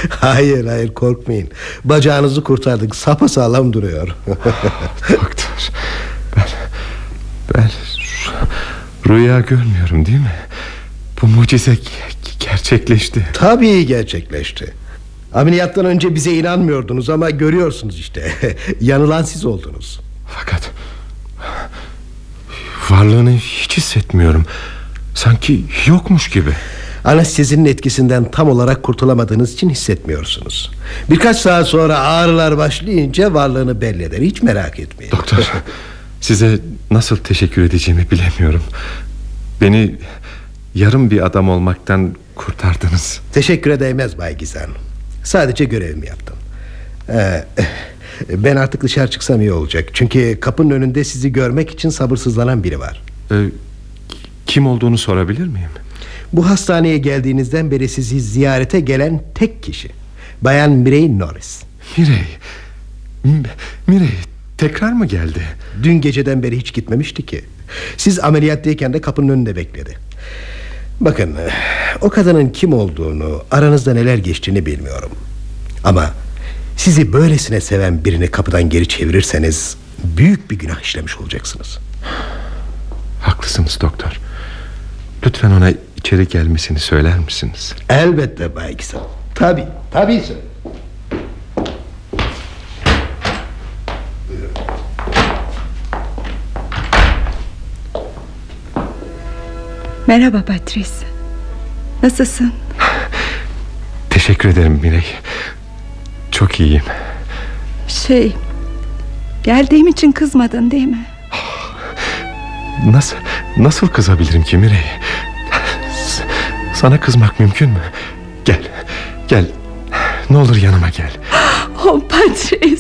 hayır hayır korkmayın. Bacağınızı kurtardık. Sapasağlam duruyor. Doktor. Ben, ben rüya görmüyorum değil mi? Bu mucize ge- gerçekleşti. Tabii gerçekleşti. Ameliyattan önce bize inanmıyordunuz ama görüyorsunuz işte. Yanılan siz oldunuz. Fakat varlığını hiç hissetmiyorum. Sanki yokmuş gibi. Anestezinin etkisinden tam olarak kurtulamadığınız için hissetmiyorsunuz. Birkaç saat sonra ağrılar başlayınca varlığını belli eder. Hiç merak etmeyin. Doktor, size nasıl teşekkür edeceğimi bilemiyorum. Beni yarım bir adam olmaktan kurtardınız. Teşekkür değmez Bay Gizem. Sadece görevimi yaptım. Ee, ben artık dışarı çıksam iyi olacak. Çünkü kapının önünde sizi görmek için sabırsızlanan biri var. Ee, kim olduğunu sorabilir miyim? Bu hastaneye geldiğinizden beri sizi ziyarete gelen tek kişi. Bayan Mirey Norris. Mirey. Mirey tekrar mı geldi? Dün geceden beri hiç gitmemişti ki. Siz ameliyattayken de kapının önünde bekledi. Bakın o kadının kim olduğunu Aranızda neler geçtiğini bilmiyorum Ama sizi böylesine seven birini kapıdan geri çevirirseniz Büyük bir günah işlemiş olacaksınız Haklısınız doktor. Lütfen ona içeri gelmesini söyler misiniz? Elbette Bay Gizem Tabi tabi söyle Merhaba Patrice. Nasılsın? Teşekkür ederim Mirey. Çok iyiyim. Şey... Geldiğim için kızmadın değil mi? Nasıl nasıl kızabilirim ki Mirey? Sana kızmak mümkün mü? Gel. Gel. Ne olur yanıma gel. Oh Patrice.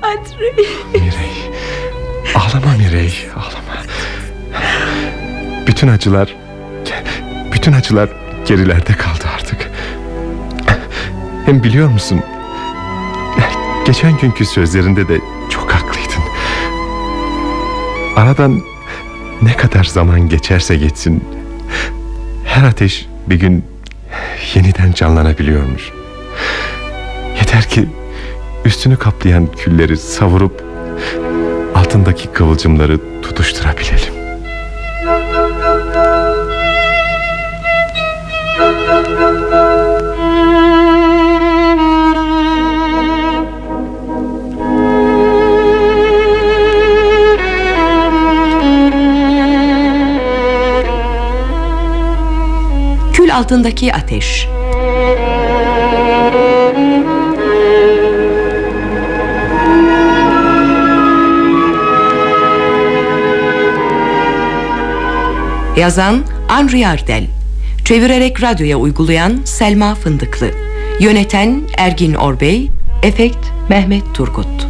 Patrice. Mirey. Ağlama Mirey. Ağlama. Bütün acılar bütün acılar gerilerde kaldı artık. Hem biliyor musun? Geçen günkü sözlerinde de çok haklıydın. Aradan ne kadar zaman geçerse geçsin her ateş bir gün yeniden canlanabiliyormuş. Yeter ki üstünü kaplayan külleri savurup altındaki kıvılcımları tutuşturabilelim. Kül altındaki ateş. Yazan Henri Ardel Çevirerek radyoya uygulayan Selma Fındıklı. Yöneten Ergin Orbey Efekt Mehmet Turgut